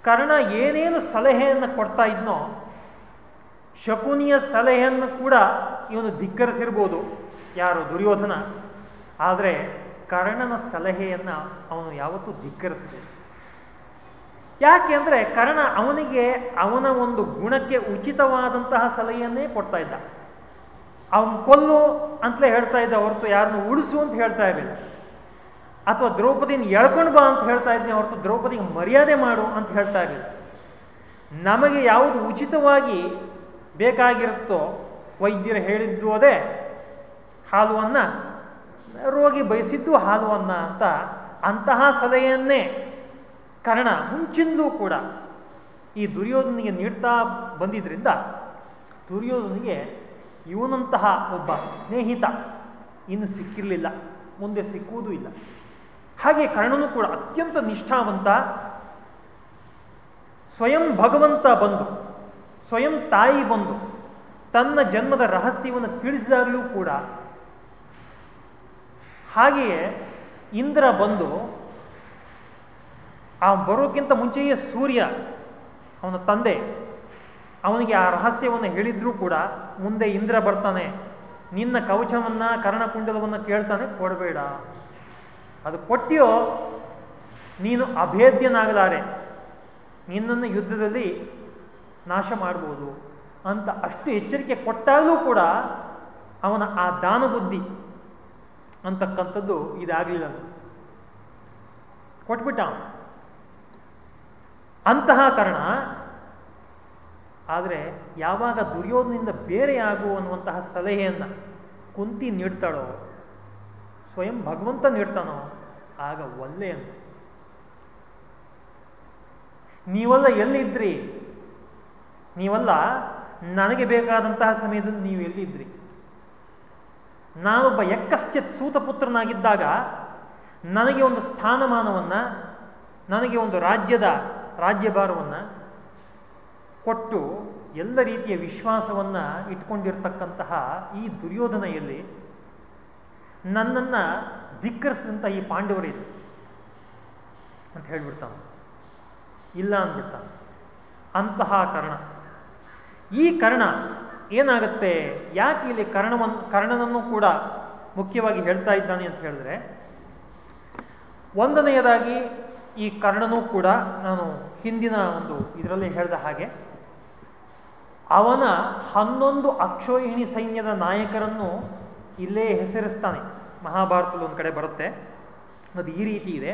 ಕರ್ಣ ಏನೇನು ಸಲಹೆಯನ್ನು ಕೊಡ್ತಾ ಇದ್ನೋ, ಶಕುನಿಯ ಸಲಹೆಯನ್ನು ಕೂಡ ಇವನು ಧಿಕ್ಕರಿಸಿರ್ಬೋದು ಯಾರು ದುರ್ಯೋಧನ. ಆದರೆ ಕರ್ಣನ ಸಲಹೆಯನ್ನು ಅವನು ಯಾವತ್ತೂ ಧಿಕ್ಕರಿಸಿದೆ ಯಾಕೆ ಅಂದರೆ ಕರ್ಣ ಅವನಿಗೆ ಅವನ ಒಂದು ಗುಣಕ್ಕೆ ಉಚಿತವಾದಂತಹ ಸಲಹೆಯನ್ನೇ ಕೊಡ್ತಾ ಇದ್ದ. ಅವನು ಕೊಲ್ಲು ಅಂತಲೇ ಹೇಳ್ತಾ ಇದ್ದ ಹೊರತು ಯಾರನ್ನು ಉಳಿಸು ಅಂತ ಹೇಳ್ತಾ ಇರಲಿಲ್ಲ. ಅಥವಾ ದ್ರೌಪದಿನ ಎಳ್ಕೊಂಡು ಬಾ ಅಂತ ಹೇಳ್ತಾ ಇದ್ದೀನಿ ಹೊರತು ದ್ರೌಪದಿಗೆ ಮರ್ಯಾದೆ ಮಾಡು ಅಂತ ಹೇಳ್ತಾ ಇರಲಿಲ್ಲ. ನಮಗೆ ಯಾವುದು ಉಚಿತವಾಗಿ ಬೇಕಾಗಿರುತ್ತೋ ವೈದ್ಯರು ಹೇಳಿದ್ದು ಅದೇ. ಹಾಲು ಅನ್ನ ರೋಗಿ ಬಯಸಿದ್ದು ಹಾಲು ಅನ್ನ ಅಂತ ಅಂತಹ ಸಲಹೆಯನ್ನೇ ಕರ್ಣ ಮುಂಚಿಂದೂ ಕೂಡ ಈ ದುರ್ಯೋಧನಿಗೆ ನೀಡ್ತಾ ಬಂದಿದ್ರಿಂದ ದುರ್ಯೋಧನಿಗೆ ಇವನಂತಹ ಒಬ್ಬ ಸ್ನೇಹಿತ ಇನ್ನು ಸಿಕ್ಕಿರಲಿಲ್ಲ, ಮುಂದೆ ಸಿಕ್ಕುವುದೂ ಇಲ್ಲ. ಹಾಗೆ ಕರ್ಣನು ಕೂಡ ಅತ್ಯಂತ ನಿಷ್ಠಾವಂತ, ಸ್ವಯಂ ಭಗವಂತ ಬಂದು, ಸ್ವಯಂ ತಾಯಿ ಬಂದು, ತನ್ನ ಜನ್ಮದ ರಹಸ್ಯವನ್ನು ತಿಳಿಸಿದಾಗಲೂ ಕೂಡ ಹಾಗೆಯೇ ಇಂದ್ರ ಬಂದು ಆ ಬರೋಕ್ಕಿಂತ ಮುಂಚೆಯೇ ಸೂರ್ಯ ಅವನ ತಂದೆ ಅವನಿಗೆ ಆ ರಹಸ್ಯವನ್ನು ಹೇಳಿದ್ರೂ ಕೂಡ ಮುಂದೆ ಇಂದ್ರ ಬರ್ತಾನೆ. ನಿನ್ನ ಕವಚವನ್ನ ಕರ್ಣಕುಂಡಲವನ್ನು ಕೇಳ್ತಾನೆ, ಕೊಡಬೇಡ. ಅದು ಕೊಟ್ಟಿಯೋ ನೀನು ಅಭೇದ್ಯನಾಗಲಾರೆ. ನಿನ್ನನ್ನು ಯುದ್ಧದಲ್ಲಿ ನಾಶ ಮಾಡ್ಬೋದು ಅಂತ ಅಷ್ಟು ಎಚ್ಚರಿಕೆ ಕೊಟ್ಟಾಗಲೂ ಕೂಡ ಅವನ ಆ ದಾನ ಬುದ್ಧಿ ಅಂತಕ್ಕಂಥದ್ದು ಇದಾಗಲಿಲ್ಲ. ಕೊಟ್ಬಿಟ್ಟ ಅಂತಹ ಕಾರಣ ಆದರೆ ಯಾವಾಗ ದುರ್ಯೋಧನಿಂದ ಬೇರೆಯಾಗು ಅನ್ನುವಂತಹ ಸಲಹೆಯನ್ನು ಕುಂತಿ ನೀಡ್ತಾಳೋ, ಸ್ವಯಂ ಭಗವಂತ ನೀಡ್ತಾನೋ, ಆಗ ಒಲ್ಲೆಯನ್ನು ನೀವೆಲ್ಲ ಎಲ್ಲಿದ್ರಿ? ನೀವಲ್ಲ ನನಗೆ ಬೇಕಾದಂತಹ ಸಮಯದಲ್ಲಿ ನೀವು ಎಲ್ಲಿದ್ರಿ? ನಾನೊಬ್ಬ ಎಕ್ಕಶ್ಚಿತ್ ಸೂತಪುತ್ರನಾಗಿದ್ದಾಗ ನನಗೆ ಒಂದು ಸ್ಥಾನಮಾನವನ್ನು, ನನಗೆ ಒಂದು ರಾಜ್ಯದ ರಾಜ್ಯಭಾರವನ್ನು ಕೊಟ್ಟು ಎಲ್ಲ ರೀತಿಯ ವಿಶ್ವಾಸವನ್ನು ಇಟ್ಕೊಂಡಿರ್ತಕ್ಕಂತಹ ಈ ದುರ್ಯೋಧನೆಯಲ್ಲಿ ನನ್ನನ್ನು ಧಿಕ್ಕರಿಸಿದಂಥ ಈ ಪಾಂಡವರಿದೆ ಅಂತ ಹೇಳ್ಬಿಡ್ತಾನೆ. ಇಲ್ಲ ಅಂದ್ಬಿಡ್ತಾನೆ. ಅಂತಹ ಕರ್ಣ. ಈ ಕರ್ಣ ಏನಾಗುತ್ತೆ? ಯಾಕೆ ಇಲ್ಲಿ ಕರ್ಣವನ್ನು ಕರ್ಣನನ್ನು ಕೂಡ ಮುಖ್ಯವಾಗಿ ಹೇಳ್ತಾ ಇದ್ದಾನೆ ಅಂತ ಹೇಳಿದ್ರೆ, ಒಂದನೆಯದಾಗಿ ಈ ಕರ್ಣನೂ ಕೂಡ ನಾನು ಹಿಂದಿನ ಒಂದು ಇದರಲ್ಲಿ ಹೇಳಿದ ಹಾಗೆ ಅವನ ಹನ್ನೊಂದು ಅಕ್ಷೋಹಿಣಿ ಸೈನ್ಯದ ನಾಯಕರನ್ನು ಇಲ್ಲೇ ಹೆಸರಿಸ್ತಾನೆ. ಮಹಾಭಾರತದಲ್ಲಿ ಒಂದು ಕಡೆ ಬರುತ್ತೆ. ಅದು ಈ ರೀತಿ ಇದೆ.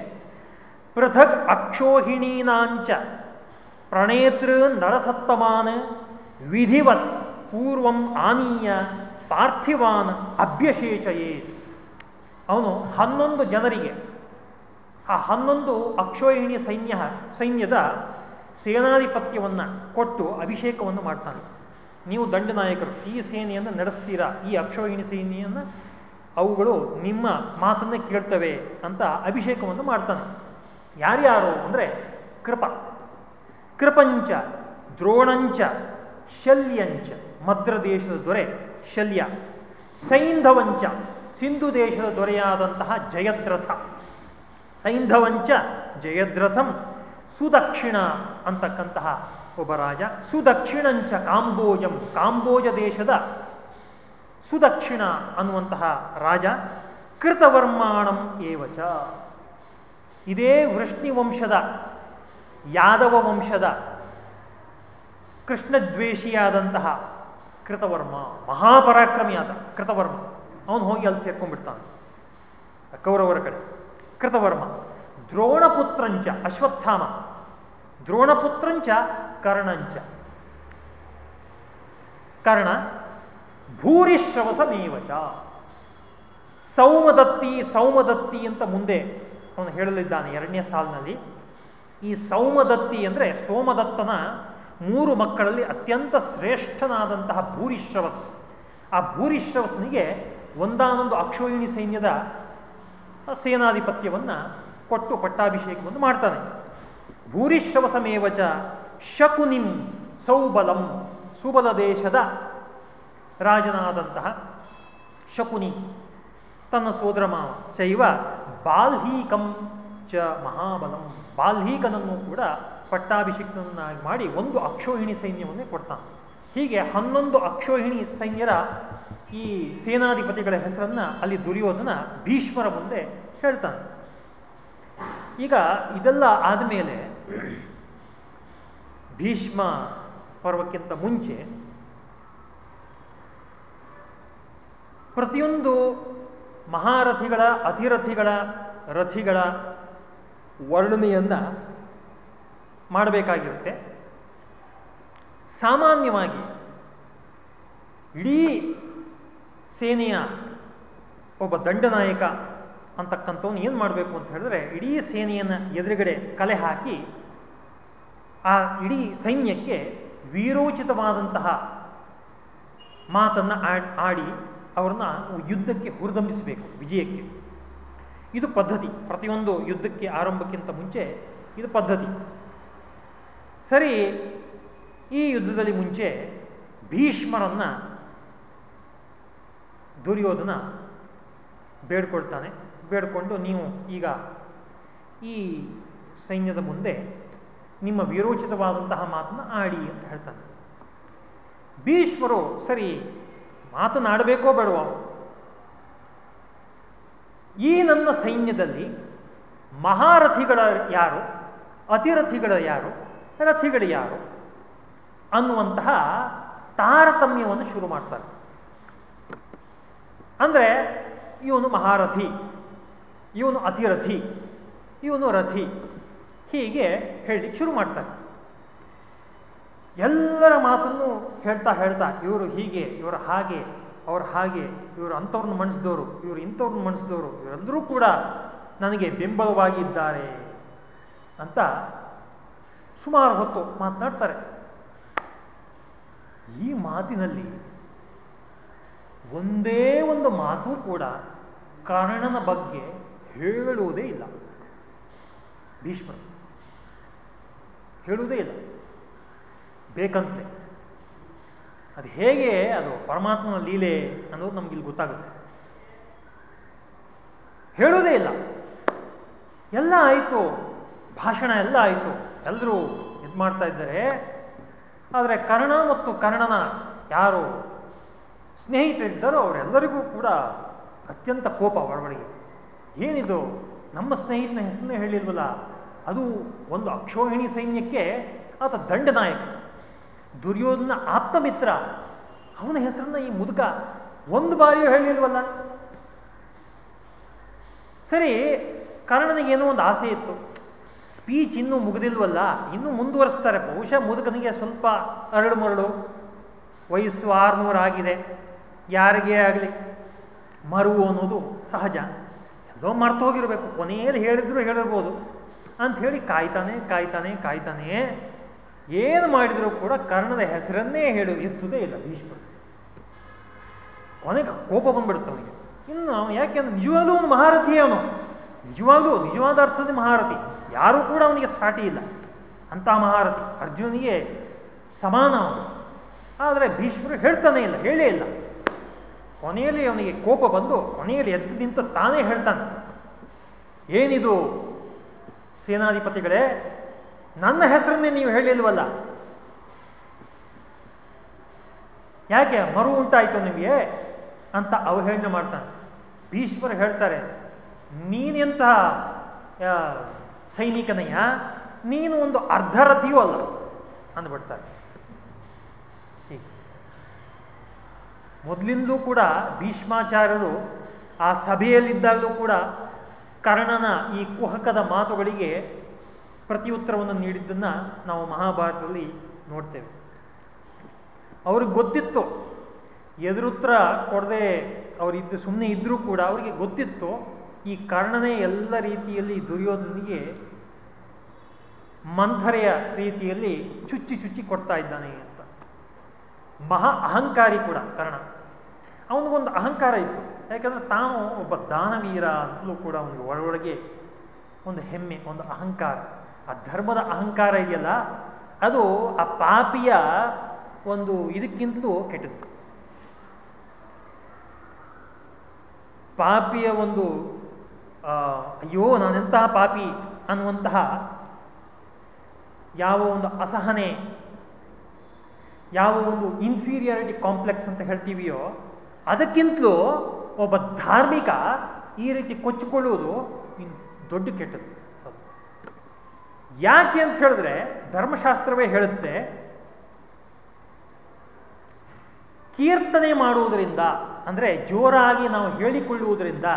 ಪೃಥಕ್ ಅಕ್ಷೋಹಿಣೀನಾಂಚ ಪ್ರಣೇತೃ ನರಸತ್ತಮಾನ್ ವಿಧಿವತ್ ಪೂರ್ವಂ ಆನೀಯ ಪಾರ್ಥಿವಾನ್ ಅಭ್ಯಶೇಷಯೇ. ಅವನು ಹನ್ನೊಂದು ಜನರಿಗೆ, ಆ ಹನ್ನೊಂದು ಅಕ್ಷೋಹಿಣಿ ಸೈನ್ಯ, ಸೈನ್ಯದ ಸೇನಾಧಿಪತ್ಯವನ್ನು ಕೊಟ್ಟು ಅಭಿಷೇಕವನ್ನು ಮಾಡ್ತಾನೆ. ನೀವು ದಂಡನಾಯಕರು, ಈ ಸೇನೆಯನ್ನು ನಡೆಸ್ತೀರಾ, ಈ ಅಕ್ಷೋಹಿಣಿ ಸೇನೆಯನ್ನು, ಅವುಗಳು ನಿಮ್ಮ ಮಾತನ್ನೇ ಕೇಳ್ತವೆ ಅಂತ ಅಭಿಷೇಕವನ್ನು ಮಾಡ್ತಾನೆ. ಯಾರ್ಯಾರು ಅಂದರೆ ಕೃಪ. ಕೃಪಂಚ, ದ್ರೋಣಂಚ, ಶಲ್ಯಂಚ, ಮದ್ರ ದೇಶದ ದೊರೆ ಶಲ್ಯ. ಸೈಂಧವಂಚ, ಸಿಂಧು ದೇಶದ ದೊರೆಯಾದಂತಹ ಜಯದ್ರಥ. ಸೈಂಧವಂಚ, ಜಯದ್ರಥಂ. ಸುದಕ್ಷಿಣ ಅಂತಕ್ಕಂತಹ ಒಬ್ಬ ರಾಜ, ಸುದಕ್ಷಿಣಂಚ ಕಾಂಬೋಜಂ, ಕಾಂಬೋಜ ದೇಶದ ಸುದಕ್ಷಿಣ ಅನ್ನುವಂತಹ ರಾಜ, ಕೃತವರ್ಮಾಣಂ ಏವಚ. ಇದೇ ವೃಷ್ಣಿವಂಶದ ಯಾದವ ವಂಶದ, ಕೃಷ್ಣದ್ವೇಷಿಯಾದಂತಹ ಕೃತವರ್ಮ, ಮಹಾಪರಾಕ್ರಮಿಯಾದ ಕೃತವರ್ಮ. ಅವನು ಹೋಗಿ ಅಲ್ಲಿ ಸೇರ್ಕೊಂಡ್ಬಿಡ್ತಾನೆ. ಕೌರವರ ಕಡೆ. ಕೃತವರ್ಮ. ದ್ರೋಣಪುತ್ರಂಚ, ಅಶ್ವತ್ಥಾಮ. ದ್ರೋಣಪುತ್ರಂಚ, ಕರ್ಣಂಚ. ಕರ್ಣ ಭೂರಿಶ್ರವಸ ಮೇವಚ ಸೌಮದತ್ತಿ ಸೌಮದತ್ತಿ ಅಂತ ಮುಂದೆ ಅವನು ಹೇಳಲಿದ್ದಾನೆ ಎರಡನೇ ಸಾಲಿನಲ್ಲಿ. ಈ ಸೌಮದತ್ತಿ ಅಂದರೆ ಸೋಮದತ್ತನ ಮೂರು ಮಕ್ಕಳಲ್ಲಿ ಅತ್ಯಂತ ಶ್ರೇಷ್ಠನಾದಂತಹ ಭೂರಿಶ್ರವಸ್. ಆ ಭೂರಿಶ್ರವಸ್ನಿಗೆ ಒಂದಾನೊಂದು ಅಕ್ಷೋಹಿಣಿ ಸೈನ್ಯದ ಸೇನಾಧಿಪತ್ಯವನ್ನು ಕೊಟ್ಟು ಪಟ್ಟಾಭಿಷೇಕವನ್ನು ಮಾಡ್ತಾನೆ. ಭೂರಿಶ್ರವಸಮೇವಚ ಶಕುನಿಂ ಸೌಬಲಂ ಸುಬಲ ದೇಶದ ರಾಜನಾದಂತಹ ಶಕುನಿ, ತನ್ನ ಸೋದರ ಮಾವ, ಚೈವ ಬಾಲ್ಹೀಕಂ ಚ ಮಹಾಬಲಂ. ಬಾಲ್ಹೀಕನನ್ನು ಕೂಡ ಪಟ್ಟಾಭಿಷಿಕ್ತನನ್ನಾಗಿ ಮಾಡಿ ಒಂದು ಅಕ್ಷೋಹಿಣಿ ಸೈನ್ಯವನ್ನೇ ಕೊಡ್ತಾನೆ. ಹೀಗೆ ಹನ್ನೊಂದು ಅಕ್ಷೋಹಿಣಿ ಸೈನ್ಯರ ಈ ಸೇನಾಧಿಪತಿಗಳ ಹೆಸರನ್ನು ಅಲ್ಲಿ ದುರ್ಯೋಧನ ಭೀಷ್ಮರ ಮುಂದೆ ಹೇಳ್ತಾನೆ. ಈಗ ಇದೆಲ್ಲ ಆದಮೇಲೆ ಭೀಷ್ಮ ಪರ್ವಕ್ಕಿಂತ ಮುಂಚೆ ಪ್ರತಿಯೊಂದು ಮಹಾರಥಿಗಳ, ಅತಿರಥಿಗಳ, ರಥಿಗಳ ವರ್ಣನೆಯನ್ನ ಮಾಡಬೇಕಾಗಿರುತ್ತೆ. ಸಾಮಾನ್ಯವಾಗಿ ಇಡೀ ಸೇನೆಯ ಒಬ್ಬ ದಂಡನಾಯಕ ಅಂತಕ್ಕಂಥವ್ನು ಏನು ಮಾಡಬೇಕು ಅಂತ ಹೇಳಿದ್ರೆ ಇಡೀ ಸೇನೆಯನ್ನು ಎದುರುಗಡೆ ಕಲೆ ಹಾಕಿ ಆ ಇಡೀ ಸೈನ್ಯಕ್ಕೆ ವೀರೋಚಿತವಾದಂತಹ ಮಾತನ್ನು ಆಡಿ ಅವ್ರನ್ನ ಯುದ್ಧಕ್ಕೆ ಹುರಿದಂಬಿಸಬೇಕು, ವಿಜಯಕ್ಕೆ. ಇದು ಪದ್ಧತಿ. ಪ್ರತಿಯೊಂದು ಯುದ್ಧಕ್ಕೆ ಆರಂಭಕ್ಕಿಂತ ಮುಂಚೆ ಇದು ಪದ್ಧತಿ. ಸರಿ, ಈ ಯುದ್ಧದಲ್ಲಿ ಮುಂಚೆ ಭೀಷ್ಮರನ್ನ ದುರ್ಯೋಧನ ಬೇಡ್ಕೊಳ್ತಾನೆ. ಬೇಡ್ಕೊಂಡು ನೀವು ಈಗ ಈ ಸೈನ್ಯದ ಮುಂದೆ ನಿಮ್ಮ ವಿರೋಚಿತವಾದಂತಹ ಮಾತನ್ನು ಆಡಿ ಅಂತ ಹೇಳ್ತಾನೆ. ಭೀಷ್ಮರು, ಸರಿ, ಮಾತನಾಡಬೇಕೋ ಬೇಡವೋ? ಈ ನನ್ನ ಸೈನ್ಯದಲ್ಲಿ ಮಹಾರಥಿಗಳ ಯಾರು, ಅತಿರಥಿಗಳ ಯಾರು, ರಥಿಗಳು ಯಾರು ಅನ್ನುವಂತಹ ತಾರತಮ್ಯವನ್ನು ಶುರು ಮಾಡ್ತಾರೆ. ಅಂದರೆ ಇವನು ಮಹಾರಥಿ. ಇವನು ಅತಿರಥಿ, ಇವನು ರಥಿ. ಹೀಗೆ ಹೇಳಿ ಶುರು ಮಾಡ್ತಾರೆ. ಎಲ್ಲರ ಮಾತನ್ನು ಹೇಳ್ತಾ ಹೇಳ್ತಾ ಇವರು ಹೀಗೆ, ಇವರು ಹಾಗೆ, ಅವ್ರು ಹಾಗೆ, ಇವರು ಅಂಥವ್ರನ್ನ ಮಣಿಸಿದವರು ಇವರು ಇಂಥವ್ರನ್ನ ಮಣಿಸಿದವರು ಇವರೆಲ್ಲರೂ ಕೂಡ ನನಗೆ ಬೆಂಬಲವಾಗಿದ್ದಾರೆ ಅಂತ ಸುಮಾರು ಹೊತ್ತು ಮಾತನಾಡ್ತಾರೆ. ಈ ಮಾತಿನಲ್ಲಿ ಒಂದೇ ಒಂದು ಮಾತು ಕೂಡ ಕರ್ಣನ ಬಗ್ಗೆ ಹೇಳುವುದೇ ಇಲ್ಲ. ಭೀಷ್ಮರು. ಹೇಳುವುದೇ ಇಲ್ಲ. ಬೇಕಂತೆ ಅದು ಹೇಗೆ? ಅದು ಪರಮಾತ್ಮನ ಲೀಲೆ ಅನ್ನೋದು ನಮ್ಗೆ ಇಲ್ಲಿ ಗೊತ್ತಾಗುತ್ತೆ. ಹೇಳುವುದೇ ಇಲ್ಲ. ಎಲ್ಲ ಆಯಿತು. ಭಾಷಣ ಎಲ್ಲ ಆಯಿತು. ಎಲ್ಲರೂ ಇದು ಮಾಡ್ತಾ ಇದ್ದಾರೆ. ಆದರೆ ಕರ್ಣ ಮತ್ತು ಕರ್ಣನ ಯಾರು ಸ್ನೇಹಿತರಿದ್ದಾರೋ ಅವರೆಲ್ಲರಿಗೂ ಕೂಡ ಅತ್ಯಂತ ಕೋಪ ಒಳಗಡೆಗೆ ಏನಿದು? ನಮ್ಮ ಸ್ನೇಹಿತನ ಹೆಸರನ್ನೇ ಹೇಳಿಲ್ವಲ್ಲ? ಅದು ಒಂದು ಅಕ್ಷೋಹಿಣಿ ಸೈನ್ಯಕ್ಕೆ ಆತ ದಂಡನಾಯಕ. ದುರ್ಯೋಧನ ಆಪ್ತ ಮಿತ್ರ ಅವನ ಹೆಸರನ್ನ ಈ ಮುದುಕ ಒಂದು ಬಾರಿಯೂ ಹೇಳಿಲ್ವಲ್ಲ? ಸರಿ, ಕರ್ಣನಿಗೆ ಏನೋ ಒಂದು ಆಸೆ ಇತ್ತು. ಸ್ಪೀಚ್ ಇನ್ನೂ ಮುಗಿದಿಲ್ವಲ್ಲ? ಇನ್ನೂ ಮುಂದುವರಿಸ್ತಾರೆ. ಬಹುಶಃ ಮುದುಕನಿಗೆ ಸ್ವಲ್ಪ ಅರಳು ಮರಳು ವಯಸ್ಸು ಆರುನೂರು ಆಗಿದೆ ಯಾರಿಗೇ ಆಗಲಿ, ಮರುವು ಅನ್ನೋದು ಸಹಜ. ಎಲ್ಲೋ ಮರ್ತು ಹೋಗಿರ್ಬೇಕು ಕೊನೆಯಲ್ಲಿ ಹೇಳಿದ್ರು ಹೇಳಿರ್ಬೋದು. ಹೇಳಿ ಕಾಯ್ತಾನೆ ಕಾಯ್ತಾನೆ ಕಾಯ್ತಾನೆ. ಏನು ಮಾಡಿದರೂ ಕೂಡ ಕರ್ಣದ ಹೆಸರನ್ನೇ ಹೇಳು, ಎತ್ತುದೇ ಇಲ್ಲ ಭೀಷ್ಮ ಕೊನೆಗೆ ಕೋಪ ಬಂದ್ಬಿಡುತ್ತೆ ಅವನಿಗೆ. ಇನ್ನು ಅವನು ಯಾಕೆಂದ್ರೆ ನಿಜವಾಗಲೂ ಒಂದು ಮಹಾರಥಿ ಅವನು. ನಿಜವಾಗಲೂ, ನಿಜವಾದ ಅರ್ಥದ ಮಹಾರಥಿ. ಯಾರೂ ಕೂಡ ಅವನಿಗೆ ಸಾಟಿ ಇಲ್ಲ. ಅಂತ ಮಹಾರಥಿ. ಅರ್ಜುನಿಗೆ ಸಮಾನ ಅವನು. ಆದರೆ ಭೀಷ್ಮರು ಹೇಳ್ತಾನೆ ಇಲ್ಲ, ಹೇಳೇ ಇಲ್ಲ. ಕೊನೆಯಲ್ಲಿ ಅವನಿಗೆ ಕೋಪ ಬಂದು ಕೊನೆಯಲ್ಲಿ ಎದ್ದು ನಿಂತು ತಾನೇ ಹೇಳ್ತಾನೆ. ಏನಿದು ಸೇನಾಧಿಪತಿಗಳೇ, ನನ್ನ ಹೆಸರನ್ನೇ ನೀವು ಹೇಳಿಲ್ವಲ್ಲ? ಯಾಕೆ ಮರು ಉಂಟಾಯಿತು ನಿಮಗೆ? ಅಂತ ಅವಹೇಳನೆ ಮಾಡ್ತಾನೆ. ಭೀಷ್ಮರು ಹೇಳ್ತಾರೆ, ನೀನೆಂತಹ ಸೈನಿಕನಯ್ಯ, ನೀನು ಒಂದು ಅರ್ಧರಥಿಯೂ ಅಲ್ಲ, ಅಂದ್ಬಿಡ್ತಾರೆ. ಮೊದಲಿಂದಲೂ ಕೂಡ ಭೀಷ್ಮಾಚಾರ್ಯರು ಆ ಸಭೆಯಲ್ಲಿದ್ದಾಗಲೂ ಕೂಡ ಕರ್ಣನ ಈ ಕುಹಕದ ಮಾತುಗಳಿಗೆ ಪ್ರತಿಯುತ್ತರವನ್ನು ನೀಡಿದ್ದನ್ನು ನಾವು ಮಹಾಭಾರತದಲ್ಲಿ ನೋಡ್ತೇವೆ. ಅವ್ರಿಗೆ ಗೊತ್ತಿತ್ತು ಎದುರುತ್ತರ ಕೊಡದೆ ಅವರಿದ್ದು ಸುಮ್ಮನೆ ಇದ್ದರೂ ಕೂಡ ಅವರಿಗೆ ಗೊತ್ತಿತ್ತು, ಈ ಕರ್ಣನೇ ಎಲ್ಲ ರೀತಿಯಲ್ಲಿ ದುರ್ಯೋಧನಿಗೆ ಮಂಥರೆಯ ರೀತಿಯಲ್ಲಿ ಚುಚ್ಚಿ ಚುಚ್ಚಿ ಕೊಡ್ತಾ ಇದ್ದಾನೆ ಅಂತ. ಮಹಾ ಅಹಂಕಾರಿ ಕೂಡ ಕರ್ಣ. ಅವನಿಗೊಂದು ಅಹಂಕಾರ ಇತ್ತು. ಯಾಕಂದ್ರೆ ತಾನು ಒಬ್ಬ ದಾನವೀರ ಅಂತಲೂ ಕೂಡ ಅವನಿಗೆ ಒಳಗೊಳಗೆ ಒಂದು ಹೆಮ್ಮೆ, ಒಂದು ಅಹಂಕಾರ. ಆ ಧರ್ಮದ ಅಹಂಕಾರ ಇದೆಯಲ್ಲ, ಅದು ಆ ಪಾಪಿಯ ಒಂದು ಇದಕ್ಕಿಂತಲೂ ಕೆಟ್ಟದ್ದು. ಪಾಪಿಯ ಒಂದು ಅಯ್ಯೋ, ನಾನೆಂತಹ ಪಾಪಿ ಅನ್ನುವಂತಹ ಯಾವ ಒಂದು ಅಸಹನೆ, ಯಾವ ಒಂದು ಇನ್ಫೀರಿಯಾರಿಟಿ ಕಾಂಪ್ಲೆಕ್ಸ್ ಅಂತ ಹೇಳ್ತೀವಿಯೋ ಅದಕ್ಕಿಂತಲೂ ಒಬ್ಬ ಧಾರ್ಮಿಕ ಈ ರೀತಿ ಕೊಚ್ಚಿಕೊಳ್ಳುವುದು ದೊಡ್ಡ ಕೆಟ್ಟದ್ದು. ಯಾಕೆ ಅಂತ ಹೇಳಿದ್ರೆ ಧರ್ಮಶಾಸ್ತ್ರವೇ ಹೇಳುತ್ತೆ, ಕೀರ್ತನೆ ಮಾಡುವುದರಿಂದ, ಅಂದರೆ ಜೋರಾಗಿ ನಾವು ಹೇಳಿಕೊಳ್ಳುವುದರಿಂದ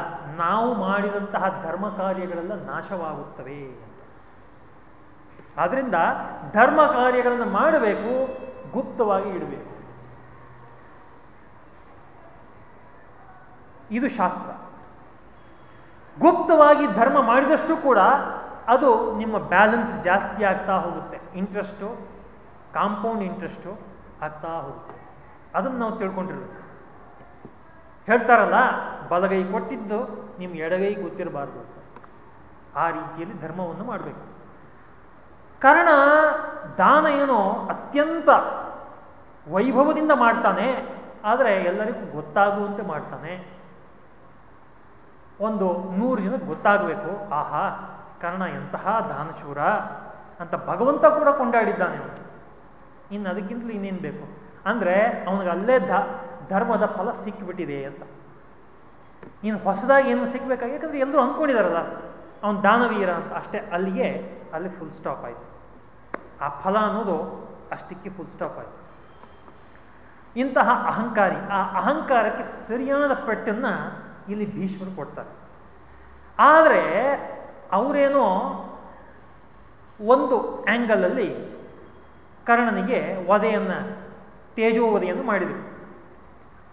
ನಾವು ಮಾಡಿದಂತಹ ಧರ್ಮ ಕಾರ್ಯಗಳೆಲ್ಲ ನಾಶವಾಗುತ್ತವೆ ಆದ್ರಿಂದ ಧರ್ಮ ಕಾರ್ಯಗಳನ್ನು ಮಾಡಬೇಕು, ಗುಪ್ತವಾಗಿ ಇಡಬೇಕು. ಇದು ಶಾಸ್ತ್ರ. ಗುಪ್ತವಾಗಿ ಧರ್ಮ ಮಾಡಿದಷ್ಟು ಕೂಡ ಅದು ನಿಮ್ಮ ಬ್ಯಾಲೆನ್ಸ್ ಜಾಸ್ತಿ ಆಗ್ತಾ ಹೋಗುತ್ತೆ. ಇಂಟ್ರೆಸ್ಟು, ಕಾಂಪೌಂಡ್ ಇಂಟ್ರೆಸ್ಟು ಆಗ್ತಾ ಹೋಗುತ್ತೆ. ಅದನ್ನು ನಾವು ತಿಳ್ಕೊಂಡಿರ್ಬೇಕು. ಹೇಳ್ತಾರಲ್ಲ, ಬಲಗೈ ಕೊಟ್ಟಿದ್ದು ನಿಮ್ಮ ಎಡಗೈ ಗೊತ್ತಿರಬಾರ್ದು ಆ ರೀತಿಯಲ್ಲಿ ಧರ್ಮವನ್ನು ಮಾಡಬೇಕು. ಕಾರಣ, ದಾನ ಏನೋ ಅತ್ಯಂತ ವೈಭವದಿಂದ ಮಾಡ್ತಾನೆ, ಆದರೆ ಎಲ್ಲರಿಗೂ ಗೊತ್ತಾಗುವಂತೆ ಮಾಡ್ತಾನೆ. ಒಂದು ನೂರು ಜನಕ್ಕೆ ಗೊತ್ತಾಗಬೇಕು, ಆಹಾ, ಕರ್ಣ ಎಂತಹ ದಾನಶೂರ ಅಂತ ಭಗವಂತ ಕೂಡ ಕೊಂಡಾಡಿದ್ದಾನೆ ಇನ್ನು ಅದಕ್ಕಿಂತಲೂ ಇನ್ನೇನು ಬೇಕು? ಅಂದರೆ ಅವನಿಗೆ ಅಲ್ಲೇ ಧ ಧರ್ಮದ ಫಲ ಸಿಕ್ಕಿಬಿಟ್ಟಿದೆ ಅಂತ. ಇನ್ನು ಹೊಸದಾಗಿ ಏನು ಸಿಕ್ಬೇಕಾಗಿ, ಯಾಕಂದ್ರೆ ಎಲ್ಲರೂ ಅಂದ್ಕೊಂಡಿದಾರಲ್ಲ ಅವನು ದಾನವೀರ ಅಂತ. ಅಷ್ಟೇ, ಅಲ್ಲಿಗೆ, ಅಲ್ಲಿ ಫುಲ್ ಸ್ಟಾಪ್ ಆಯಿತು. ಆ ಫಲ ಅನ್ನೋದು ಅಷ್ಟಕ್ಕೆ ಫುಲ್ ಸ್ಟಾಪ್ ಆಯಿತು. ಇಂತಹ ಅಹಂಕಾರಿ, ಆ ಅಹಂಕಾರಕ್ಕೆ ಸರಿಯಾದ ಪೆಟ್ಟನ್ನು ಇಲ್ಲಿ ಭೀಷ್ಮರು ಕೊಡ್ತಾರೆ. ಆದರೆ ಅವರೇನೋ ಒಂದು ಆ್ಯಂಗಲಲ್ಲಿ ಕರ್ಣನಿಗೆ ವಧೆಯನ್ನು ತೇಜೋವಧೆಯನ್ನು ಮಾಡಿದರು.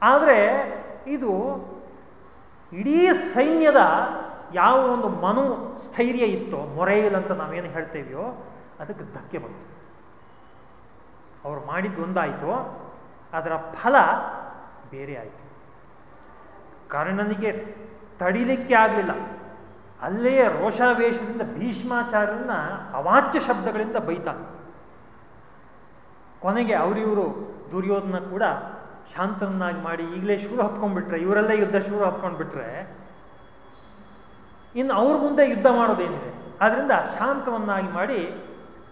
ಆದರೆ ಇದು ಇಡೀ ಸೈನ್ಯದ ಯಾವ ಒಂದು ಮನು ಸ್ಥೈರ್ಯ ಇತ್ತೋ, ಮೊರೈಲ್ ಅಂತ ನಾವೇನು ಹೇಳ್ತೇವೆಯೋ, ಅದಕ್ಕೆ ಧಕ್ಕೆ ಬಂತು. ಅವ್ರು ಮಾಡಿದ್ದು ಒಂದಾಯಿತು, ಅದರ ಫಲ ಬೇರೆ ಆಯಿತು. ಕರ್ಣನಿಗೆ ತಡಿಲಿಕ್ಕೆ ಆಗಲಿಲ್ಲ ಅಲ್ಲೇ ರೋಷಾವೇಶದಿಂದ ಭೀಷ್ಮಾಚಾರ್ಯನ ಅವಾಚ್ಯ ಶಬ್ದಗಳಿಂದ ಬೈತಾನೆ ಕೊನೆಗೆ ಅವರಿವರು ದುರ್ಯೋಧನ ಕೂಡ ಶಾಂತನನ್ನಾಗಿ ಮಾಡಿ ಈಗಲೇ ಶುರು ಹತ್ಕೊಂಡ್ಬಿಟ್ರೆ, ಇವರೆಲ್ಲ ಯುದ್ಧ ಶುರು ಹತ್ಕೊಂಡ್ಬಿಟ್ರೆ, ಇನ್ನು ಅವ್ರ ಮುಂದೆ ಯುದ್ಧ ಮಾಡೋದೇನಿದೆ? ಆದ್ರಿಂದ ಶಾಂತವನ್ನಾಗಿ ಮಾಡಿ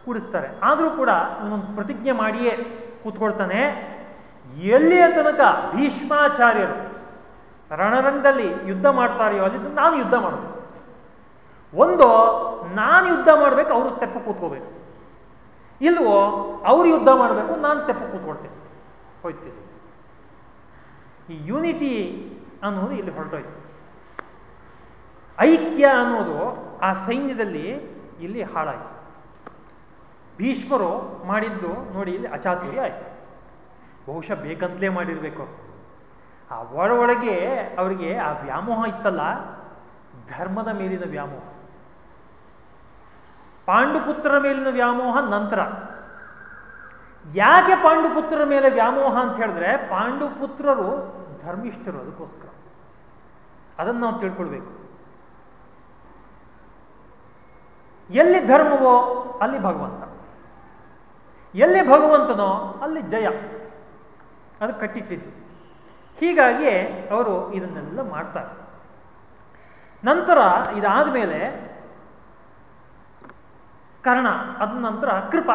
ಕೂಡಿಸ್ತಾರೆ. ಆದರೂ ಕೂಡ ಅವನೊಂದು ಪ್ರತಿಜ್ಞೆ ಮಾಡಿಯೇ ಕೂತ್ಕೊಳ್ತಾನೆ. ಎಲ್ಲಿಯ ತನಕ ಭೀಷ್ಮಾಚಾರ್ಯರು ರಣರಂಗದಲ್ಲಿ ಯುದ್ಧ ಮಾಡ್ತಾರೆಯೋ ಅಲ್ಲಿ ನಾನು ಯುದ್ಧ ಮಾಡಬೇಕು. ಒಂದು, ನಾನು ಯುದ್ಧ ಮಾಡಬೇಕು, ಅವರು ತೆಪ್ಪ ಕೂತ್ಕೋಬೇಕು. ಇಲ್ವೋ, ಅವ್ರು ಯುದ್ಧ ಮಾಡಬೇಕು, ನಾನು ತೆಪ್ಪ ಕೂತ್ಕೊಳ್ತೇನೆ. ಹೋಯ್ತೀನಿ ಈ ಯೂನಿಟಿ ಅನ್ನೋದು ಇಲ್ಲಿ ಹೊರಟೋಯ್ತು. ಐಕ್ಯ ಅನ್ನೋದು ಆ ಸೈನ್ಯದಲ್ಲಿ ಇಲ್ಲಿ ಹಾಳಾಯಿತು. ಭೀಷ್ಮರು ಮಾಡಿದ್ದು ನೋಡಿ ಇಲ್ಲಿ ಅಚಾತುರ್ಯ ಆಯ್ತು. ಬಹುಶಃ ಬೇಕಂತಲೇ ಮಾಡಿರ್ಬೇಕು ಆ ಒಳ ಒಳಗೆ ಅವರಿಗೆ ಆ ವ್ಯಾಮೋಹ ಇತ್ತಲ್ಲ, ಧರ್ಮದ ಮೇಲಿನ ವ್ಯಾಮೋಹ. ಪಾಂಡುಪುತ್ರರ ಮೇಲಿನ ವ್ಯಾಮೋಹ ನಂತರ. ಯಾಕೆ ಪಾಂಡುಪುತ್ರರ ಮೇಲೆ ವ್ಯಾಮೋಹ ಅಂತ ಹೇಳಿದ್ರೆ, ಪಾಂಡುಪುತ್ರರು ಧರ್ಮಿಷ್ಠರು ಅದಕ್ಕೋಸ್ಕರ. ಅದನ್ನು ನಾವು ತಿಳ್ಕೊಳ್ಬೇಕು. ಎಲ್ಲಿ ಧರ್ಮವೋ ಅಲ್ಲಿ ಭಗವಂತ. ಎಲ್ಲಿ ಭಗವಂತನೋ ಅಲ್ಲಿ ಜಯ. ಅದು ಕಟ್ಟಿಟ್ಟಿದ್ದು. ಹೀಗಾಗಿ ಅವರು ಇದನ್ನೆಲ್ಲ ಮಾಡ್ತಾರೆ. ನಂತರ ಇದಾದ ಮೇಲೆ ಕರ್ಣ, ಅದ ನಂತರ ಕೃಪ.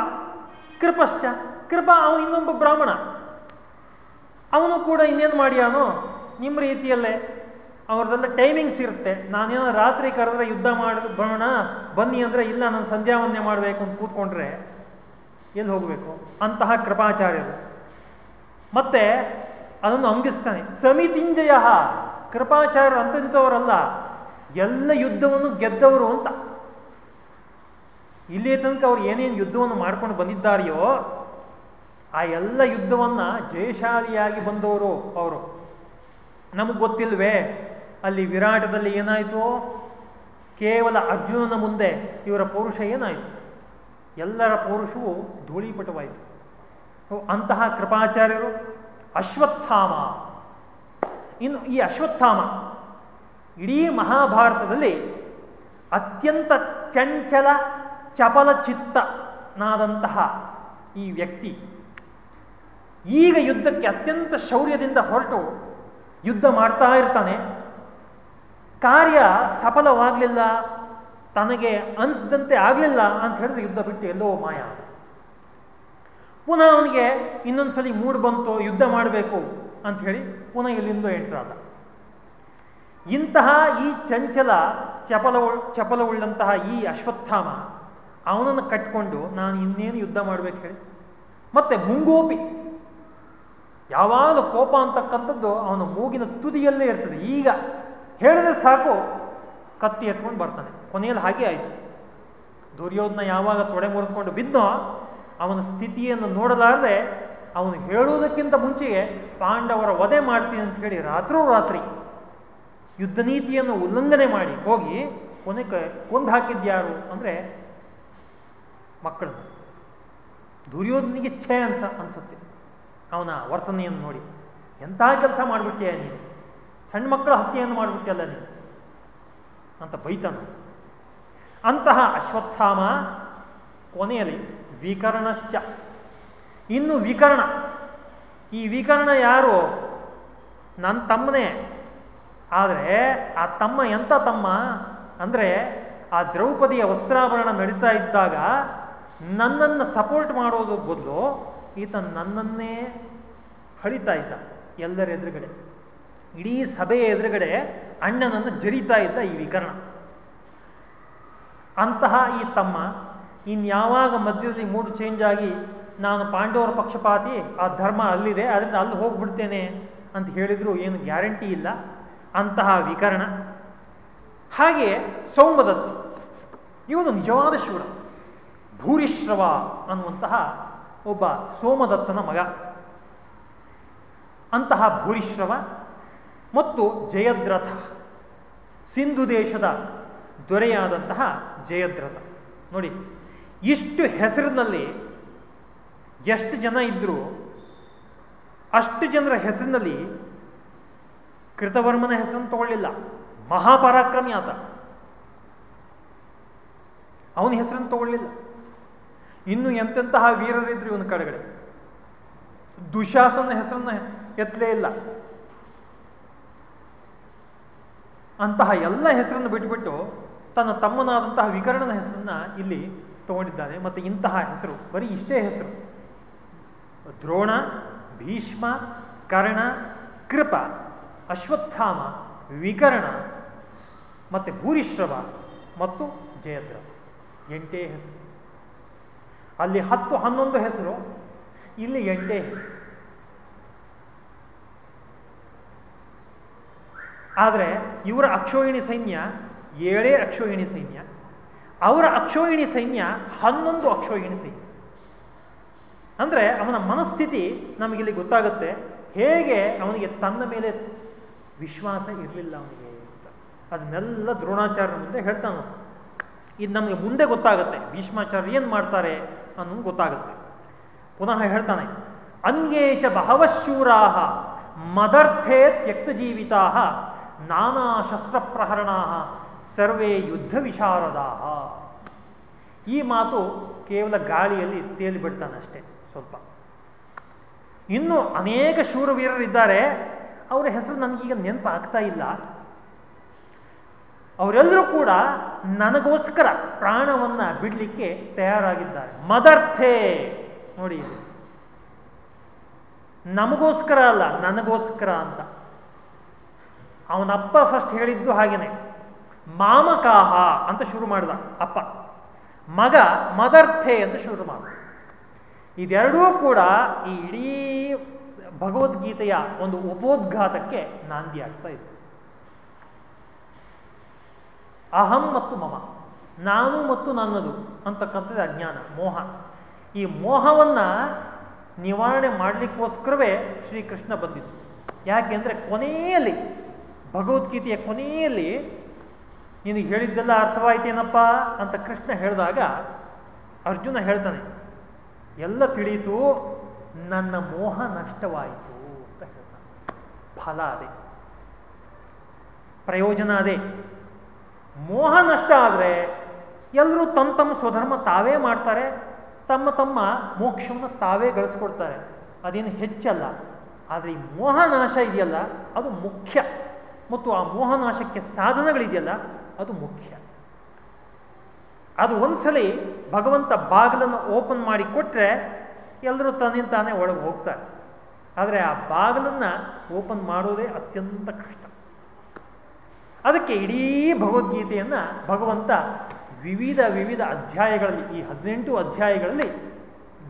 ಕೃಪಶ್ಚ. ಕೃಪ ಅವನು ಇನ್ನೊಬ್ಬ ಬ್ರಾಹ್ಮಣ. ಅವನು ಕೂಡ ಇನ್ನೇನು ಮಾಡ್ಯಾನೋ ನಿಮ್ಮ ರೀತಿಯಲ್ಲೇ. ಅವ್ರದ್ದೆಲ್ಲ ಟೈಮಿಂಗ್ಸ್ ಇರುತ್ತೆ. ನಾನೇನೋ ರಾತ್ರಿ ಕರೆದ್ರೆ ಯುದ್ಧ ಮಾಡಿ ಬರೋಣ ಬನ್ನಿ ಅಂದರೆ ಇಲ್ಲ, ನಾನು ಸಂಧ್ಯಾವಂದನೆ ಮಾಡಬೇಕು ಅಂತ ಕೂತ್ಕೊಂಡ್ರೆ ಎಲ್ಲಿ ಹೋಗಬೇಕು? ಅಂತಹ ಕೃಪಾಚಾರ್ಯರು. ಮತ್ತೆ ಅದನ್ನು ಅಂಗಿಸ್ತಾನೆ. ಸಮಿತಿಂಜಯ ಕೃಪಾಚಾರ್ಯರು ಅಂತಂಥವರಲ್ಲ, ಎಲ್ಲ ಯುದ್ಧವನ್ನು ಗೆದ್ದವರು ಅಂತ. ಇಲ್ಲಿಯ ತನಕ ಅವ್ರು ಏನೇನು ಯುದ್ಧವನ್ನು ಮಾಡ್ಕೊಂಡು ಬಂದಿದ್ದಾರೆಯೋ, ಆ ಎಲ್ಲ ಯುದ್ಧವನ್ನ ಜಯಶಾಲಿಯಾಗಿ ಬಂದವರು ಅವರು. ನಮಗೆ ಗೊತ್ತಿಲ್ವೇ, ಅಲ್ಲಿ ವಿರಾಟದಲ್ಲಿ ಏನಾಯಿತು, ಕೇವಲ ಅರ್ಜುನನ ಮುಂದೆ ಇವರ ಪೌರುಷ ಏನಾಯಿತು? ಎಲ್ಲರ ಪೌರುಷವು ಧೂಳೀಪಟವಾಯಿತು. ಅಂತಹ ಕೃಪಾಚಾರ್ಯರು ಅಶ್ವತ್ಥಾಮ. ಇನ್ನು ಈ ಅಶ್ವತ್ಥಾಮ ಇಡೀ ಮಹಾಭಾರತದಲ್ಲಿ ಅತ್ಯಂತ ಚಂಚಲ ಚಪಲ ಚಿತ್ತನಾದಂತಹ ಈ ವ್ಯಕ್ತಿ. ಈಗ ಯುದ್ಧಕ್ಕೆ ಅತ್ಯಂತ ಶೌರ್ಯದಿಂದ ಹೊರಟು ಯುದ್ಧ ಮಾಡ್ತಾ ಇರ್ತಾನೆ. ಕಾರ್ಯ ಸಫಲವಾಗಲಿಲ್ಲ, ತನಗೆ ಅನಿಸಿದಂತೆ ಆಗಲಿಲ್ಲ ಅಂತ ಹೇಳಿದ್ರೆ ಯುದ್ಧ ಬಿಟ್ಟು ಎಲ್ಲೋ ಮಾಯ. ಪುನಃ ಅವನಿಗೆ ಇನ್ನೊಂದ್ಸಲಿ ಮೂಡ್ ಬಂತು, ಯುದ್ಧ ಮಾಡಬೇಕು ಅಂತ ಹೇಳಿ ಪುನಃ ಇಲ್ಲಿಂದ ಎಂಟ್ರಾದ ಇಂತಹ ಈ ಚಂಚಲ ಚಪಲ ಉಳ್ಳಂತಹ ಈ ಅಶ್ವತ್ಥಾಮ, ಅವನನ್ನು ಕಟ್ಕೊಂಡು ನಾನು ಇನ್ನೇನು ಯುದ್ಧ ಮಾಡ್ಬೇಕು ಹೇಳಿ. ಮತ್ತೆ ಮುಂಗೋಪಿ ಯಾವಾಗ ಕೋಪ ಅಂತಕ್ಕಂಥದ್ದು ಅವನ ಮೂಗಿನ ತುದಿಯಲ್ಲೇ ಇರ್ತದೆ. ಈಗ ಹೇಳಿದ್ರೆ ಸಾಕು, ಕತ್ತಿ ಎತ್ಕೊಂಡು ಬರ್ತಾನೆ. ಕೊನೆಯಲ್ಲಿ ಹಾಗೆ ಆಯ್ತು. ದುರ್ಯೋಧನ ಯಾವಾಗ ತೊಡೆ ಮುರಿಸ್ಕೊಂಡು ಬಿದ್ದೋ ಅವನ ಸ್ಥಿತಿಯನ್ನು ನೋಡಲಾರದೆ ಅವನು ಹೇಳುವುದಕ್ಕಿಂತ ಮುಂಚೆಯೇ ಪಾಂಡವರ ವಧೆ ಮಾಡ್ತೀನಿ ಅಂತ ಹೇಳಿ ರಾತ್ರೋ ರಾತ್ರಿ ಯುದ್ಧ ನೀತಿಯನ್ನು ಉಲ್ಲಂಘನೆ ಮಾಡಿ ಹೋಗಿ ಕೊನೆ ಕೊಂದು ಹಾಕಿದ್ಯಾರು ಅಂದರೆ ಮಕ್ಕಳು ದುರ್ಯೋಧನಿಗೆ ಛೇ ಅನ್ಸ ಅನ್ಸುತ್ತೆ. ಅವನ ವರ್ತನೆಯನ್ನು ನೋಡಿ. ಎಂತಹ ಕೆಲಸ ಮಾಡಿಬಿಟ್ಟಿಯ ನೀನು? ಸಣ್ಣ ಮಕ್ಕಳ ಹತ್ಯೆಯನ್ನು ಮಾಡಿಬಿಟ್ಟಿಯಲ್ಲ ನೀನು? ಅಂತ ಬೈತಾನ. ಅಂತಹ ಅಶ್ವತ್ಥಾಮ ಕೊನೆಯಲ್ಲಿ ವಿಕರಣಶ್ಚ. ಇನ್ನು ವಿಕರಣ. ಈ ವಿಕರಣ ಯಾರು? ನನ್ನ ತಮ್ಮನೇ. ಆದರೆ ಆ ತಮ್ಮ ಎಂಥ ತಮ್ಮ? ಅಂದರೆ ಆ ದ್ರೌಪದಿಯ ವಸ್ತ್ರಾಭರಣ ನಡೀತಾ ಇದ್ದಾಗ ನನ್ನನ್ನು ಸಪೋರ್ಟ್ ಮಾಡೋದು ಬದಲು ಈತ ನನ್ನನ್ನೇ ಹಳಿತಾ ಇದ್ದ ಎಲ್ಲರ ಎದುರುಗಡೆ. ಇಡೀ ಸಭೆಯ ಎದುರುಗಡೆ ಅಣ್ಣನನ್ನು ಜರಿತಾ ಇದ್ದ ಈ ವಿಕರಣ. ಅಂತಹ ಈ ತಮ್ಮ ಇನ್ಯಾವಾಗ ಮಧ್ಯದಲ್ಲಿ ಮೂಡು ಚೇಂಜ್ ಆಗಿ ನಾನು ಪಾಂಡವರ ಪಕ್ಷಪಾತಿ, ಆ ಧರ್ಮ ಅಲ್ಲಿದೆ ಅದರಿಂದ ಅಲ್ಲಿ ಹೋಗ್ಬಿಡ್ತೇನೆ ಅಂತ ಹೇಳಿದ್ರು ಏನು ಗ್ಯಾರಂಟಿ ಇಲ್ಲ. ಅಂತಹ ವಿಕರಣ. ಹಾಗೆ ಸೌಮದತ್ತ ಇವನು ನಿಜವಾದ ಶೂರ. ಭೂರಿಶ್ರವ ಅನ್ನುವಂತಹ ಒಬ್ಬ ಸೋಮದತ್ತನ ಮಗ. ಅಂತಹ ಭೂರಿಶ್ರವ ಮತ್ತು ಜಯದ್ರಥ. ಸಿಂಧು ದೇಶದ ದೊರೆಯಾದಂತಹ ಜಯದ್ರಥ. ನೋಡಿ ಇಷ್ಟು ಹೆಸರಿನಲ್ಲಿ ಎಷ್ಟು ಜನ ಇದ್ರು, ಅಷ್ಟು ಜನರ ಹೆಸರಿನಲ್ಲಿ ಕೃತವರ್ಮನ ಹೆಸರನ್ನು ತಗೊಳ್ಳಿಲ್ಲ. ಮಹಾಪರಾಕ್ರಮಿ ಆತ. ಅವನ ಹೆಸರನ್ನು ತಗೊಳ್ಳಿಲ್ಲ. ಇನ್ನು ಎಂತೆಂತಹ ವೀರರಿದ್ರು ಇವನ ಕಡೆಗಡೆ? ದುಶಾಸನ ಹೆಸರನ್ನು ಎತ್ತಲೇ ಇಲ್ಲ. ಅಂತಹ ಎಲ್ಲ ಹೆಸರನ್ನು ಬಿಟ್ಟುಬಿಟ್ಟು ತನ್ನ ತಮ್ಮನಾದಂತಹ ವಿಕರ್ಣನ ಹೆಸರನ್ನ ಇಲ್ಲಿ ತಗೊಂಡಿದ್ದಾನೆ. ಮತ್ತೆ ಇಂತಹ ಹೆಸರು, ಬರೀ ಇಷ್ಟೇ ಹೆಸರು. ದ್ರೋಣ, ಭೀಷ್ಮ, ಕರ್ಣ, ಕೃಪ, ಅಶ್ವತ್ಥಾಮ, ವಿಕರಣ, ಮತ್ತೆ ಭೂರಿಶ್ರವ, ಮತ್ತು ಜಯದ್ರ. ಎಂಟೇ ಹೆಸರು. ಅಲ್ಲಿ ಹತ್ತು ಹನ್ನೊಂದು ಹೆಸರು, ಇಲ್ಲಿ ಎಂಟೇ ಹೆಸರು. ಆದರೆ, ಇವರ ಅಕ್ಷೋಹಿಣಿ ಸೈನ್ಯ, ಏಳೇ ಅಕ್ಷೋಹಿಣಿ ಸೈನ್ಯ. ಅವರ ಅಕ್ಷೋಹಿಣಿ ಸೈನ್ಯ ಹನ್ನೊಂದು ಅಕ್ಷೋಹಿಣಿ ಸೈನ್ಯ. ಅಂದರೆ ಅವನ ಮನಸ್ಥಿತಿ ನಮಗಿಲ್ಲಿ ಗೊತ್ತಾಗುತ್ತೆ, ಹೇಗೆ ಅವನಿಗೆ ತನ್ನ ಮೇಲೆ ವಿಶ್ವಾಸ ಇರಲಿಲ್ಲ ಅವನಿಗೆ ಅಂತ. ಅದನ್ನೆಲ್ಲ ದ್ರೋಣಾಚಾರ್ಯ ಮುಂದೆ ಹೇಳ್ತಾನ ಇದು ನಮಗೆ ಮುಂದೆ ಗೊತ್ತಾಗುತ್ತೆ, ಭೀಷ್ಮಾಚಾರ್ಯ ಏನು ಮಾಡ್ತಾರೆ ಅನ್ನೋದು ಗೊತ್ತಾಗುತ್ತೆ. ಪುನಃ ಹೇಳ್ತಾನೆ, ಅನ್ಯೇಚ ಬಹವಶೂರಾ ಮದರ್ಥೇ ತ್ಯಕ್ತ ಜೀವಿತಾ ನಾನಾ ಶಸ್ತ್ರ ಸರ್ವೇ ಯುದ್ಧ ವಿಶಾರದಾ. ಈ ಮಾತು ಕೇವಲ ಗಾಳಿಯಲ್ಲಿ ತೇಲಿಬಿಡ್ತಾನಷ್ಟೇ ಸ್ವಲ್ಪ. ಇನ್ನು ಅನೇಕ ಶೂರವೀರರಿದ್ದಾರೆ. ಅವರ ಹೆಸರು ನನಗೀಗ ನೆನಪಾಗ್ತಾ ಇಲ್ಲ. ಅವರೆಲ್ಲರೂ ಕೂಡ ನನಗೋಸ್ಕರ ಪ್ರಾಣವನ್ನ ಬಿಡಲಿಕ್ಕೆ ತಯಾರಾಗಿದ್ದಾರೆ. ಮದರ್ಥೇ. ನೋಡಿ ನಮಗೋಸ್ಕರ ಅಲ್ಲ, ನನಗೋಸ್ಕರ ಅಂತ. ಅವನಪ್ಪ ಫಸ್ಟ್ ಹೇಳಿದ್ದು ಹಾಗೇನೆ. ಮಾಮಕಾಹ ಅಂತ ಶುರು ಮಾಡಿದ ಅಪ್ಪ. ಮಗ ಮದರ್ಥೆ ಅಂತ ಶುರು ಮಾಡ. ಇದೆರಡೂ ಕೂಡ ಈ ಇಡೀ ಭಗವದ್ಗೀತೆಯ ಒಂದು ಉಪೋದ್ಘಾತಕ್ಕೆ ನಾಂದಿ ಆಗ್ತಾ ಇದೆ. ಅಹಂ ಮತ್ತು ಮಮ, ನಾನು ಮತ್ತು ನನ್ನದು ಅಂತಕ್ಕಂಥದ್ದು ಅಜ್ಞಾನ ಮೋಹ. ಈ ಮೋಹವನ್ನ ನಿವಾರಣೆ ಮಾಡಲಿಕ್ಕೋಸ್ಕರವೇ ಶ್ರೀಕೃಷ್ಣ ಬಂದಿದ್ದು ಯಾಕೆಂದ್ರೆ ಕೊನೆಯಲ್ಲಿ, ಭಗವದ್ಗೀತೆಯ ಕೊನೆಯಲ್ಲಿ ನಿನಗೆ ಹೇಳಿದ್ದೆಲ್ಲ ಅರ್ಥವಾಯ್ತೇನಪ್ಪ ಅಂತ ಕೃಷ್ಣ ಹೇಳಿದಾಗ ಅರ್ಜುನ ಹೇಳ್ತಾನೆ, ಎಲ್ಲ ತಿಳಿಯಿತು, ನನ್ನ ಮೋಹ ನಷ್ಟವಾಯಿತು ಅಂತ ಹೇಳ್ತಾನೆ. ಫಲ ಅದೇ. ಪ್ರಯೋಜನ ಅದೇ. ಮೋಹ ನಷ್ಟ ಆದರೆ ಎಲ್ಲರೂ ತಮ್ಮ ತಮ್ಮ ಸ್ವಧರ್ಮ ತಾವೇ ಮಾಡ್ತಾರೆ, ತಮ್ಮ ತಮ್ಮ ಮೋಕ್ಷವನ್ನು ತಾವೇ ಗಳಿಸ್ಕೊಡ್ತಾರೆ. ಅದೇನು ಹೆಚ್ಚಲ್ಲ. ಆದರೆ ಈ ಮೋಹನಾಶ ಇದೆಯಲ್ಲ, ಅದು ಮುಖ್ಯ. ಮತ್ತು ಆ ಮೋಹನಾಶಕ್ಕೆ ಸಾಧನಗಳಿದೆಯಲ್ಲ ಅದು ಮುಖ್ಯ. ಅದು ಒಂದ್ಸಲಿ ಭಗವಂತ ಬಾಗಿಲನ್ನು ಓಪನ್ ಮಾಡಿ ಕೊಟ್ಟರೆ ಎಲ್ಲರೂ ತನ್ನಿಂದ ತಾನೇ ಒಳಗೆ ಹೋಗ್ತಾರೆ. ಆದರೆ ಆ ಬಾಗಿಲನ್ನು ಓಪನ್ ಮಾಡೋದೇ ಅತ್ಯಂತ ಕಷ್ಟ. ಅದಕ್ಕೆ ಇಡೀ ಭಗವದ್ಗೀತೆಯನ್ನು ಭಗವಂತ ವಿವಿಧ ವಿವಿಧ ಅಧ್ಯಾಯಗಳಲ್ಲಿ, ಈ ಹದಿನೆಂಟು ಅಧ್ಯಾಯಗಳಲ್ಲಿ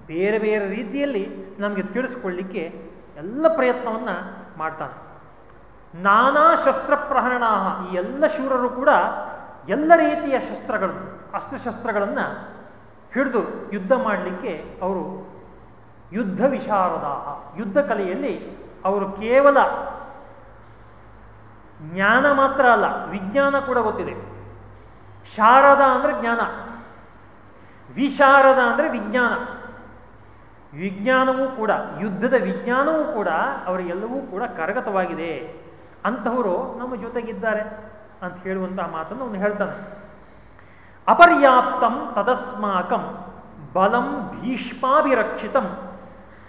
ಬೇರೆ ಬೇರೆ ರೀತಿಯಲ್ಲಿ ನಮಗೆ ತಿಳಿಸ್ಕೊಳ್ಳಿಕ್ಕೆ ಎಲ್ಲ ಪ್ರಯತ್ನವನ್ನ ಮಾಡ್ತಾನೆ. ನಾನಾ ಶಸ್ತ್ರ ಪ್ರಹರಣ ಈ ಎಲ್ಲ ಶೂರರು ಕೂಡ ಎಲ್ಲ ರೀತಿಯ ಶಸ್ತ್ರಗಳು, ಅಸ್ತ್ರಶಸ್ತ್ರಗಳನ್ನು ಹಿಡಿದು ಯುದ್ಧ ಮಾಡಲಿಕ್ಕೆ ಅವರು ಯುದ್ಧ ವಿಶಾರದ ಯುದ್ಧ ಕಲೆಯಲ್ಲಿ ಅವರು ಕೇವಲ ಜ್ಞಾನ ಮಾತ್ರ ಅಲ್ಲ, ವಿಜ್ಞಾನ ಕೂಡ ಗೊತ್ತಿದೆ. ಶಾರದ ಅಂದರೆ ಜ್ಞಾನ, ವಿಶಾರದ ಅಂದರೆ ವಿಜ್ಞಾನ. ವಿಜ್ಞಾನವೂ ಕೂಡ, ಯುದ್ಧದ ವಿಜ್ಞಾನವೂ ಕೂಡ ಅವರಿಗೆಲ್ಲವೂ ಕೂಡ ಕರಗತವಾಗಿದೆ. ಅಂತಹವರು ನಮ್ಮ ಜೊತೆಗಿದ್ದಾರೆ ಅಂತ ಹೇಳುವಂತಹ ಮಾತನ್ನು ಅವನು ಹೇಳ್ತಾನೆ. ಅಪರ್ಯಾಪ್ತಂ ತದಸ್ಮಾಕಂ ಬಲಂ ಭೀಷ್ಮಾಭಿರಕ್ಷಿತಂ.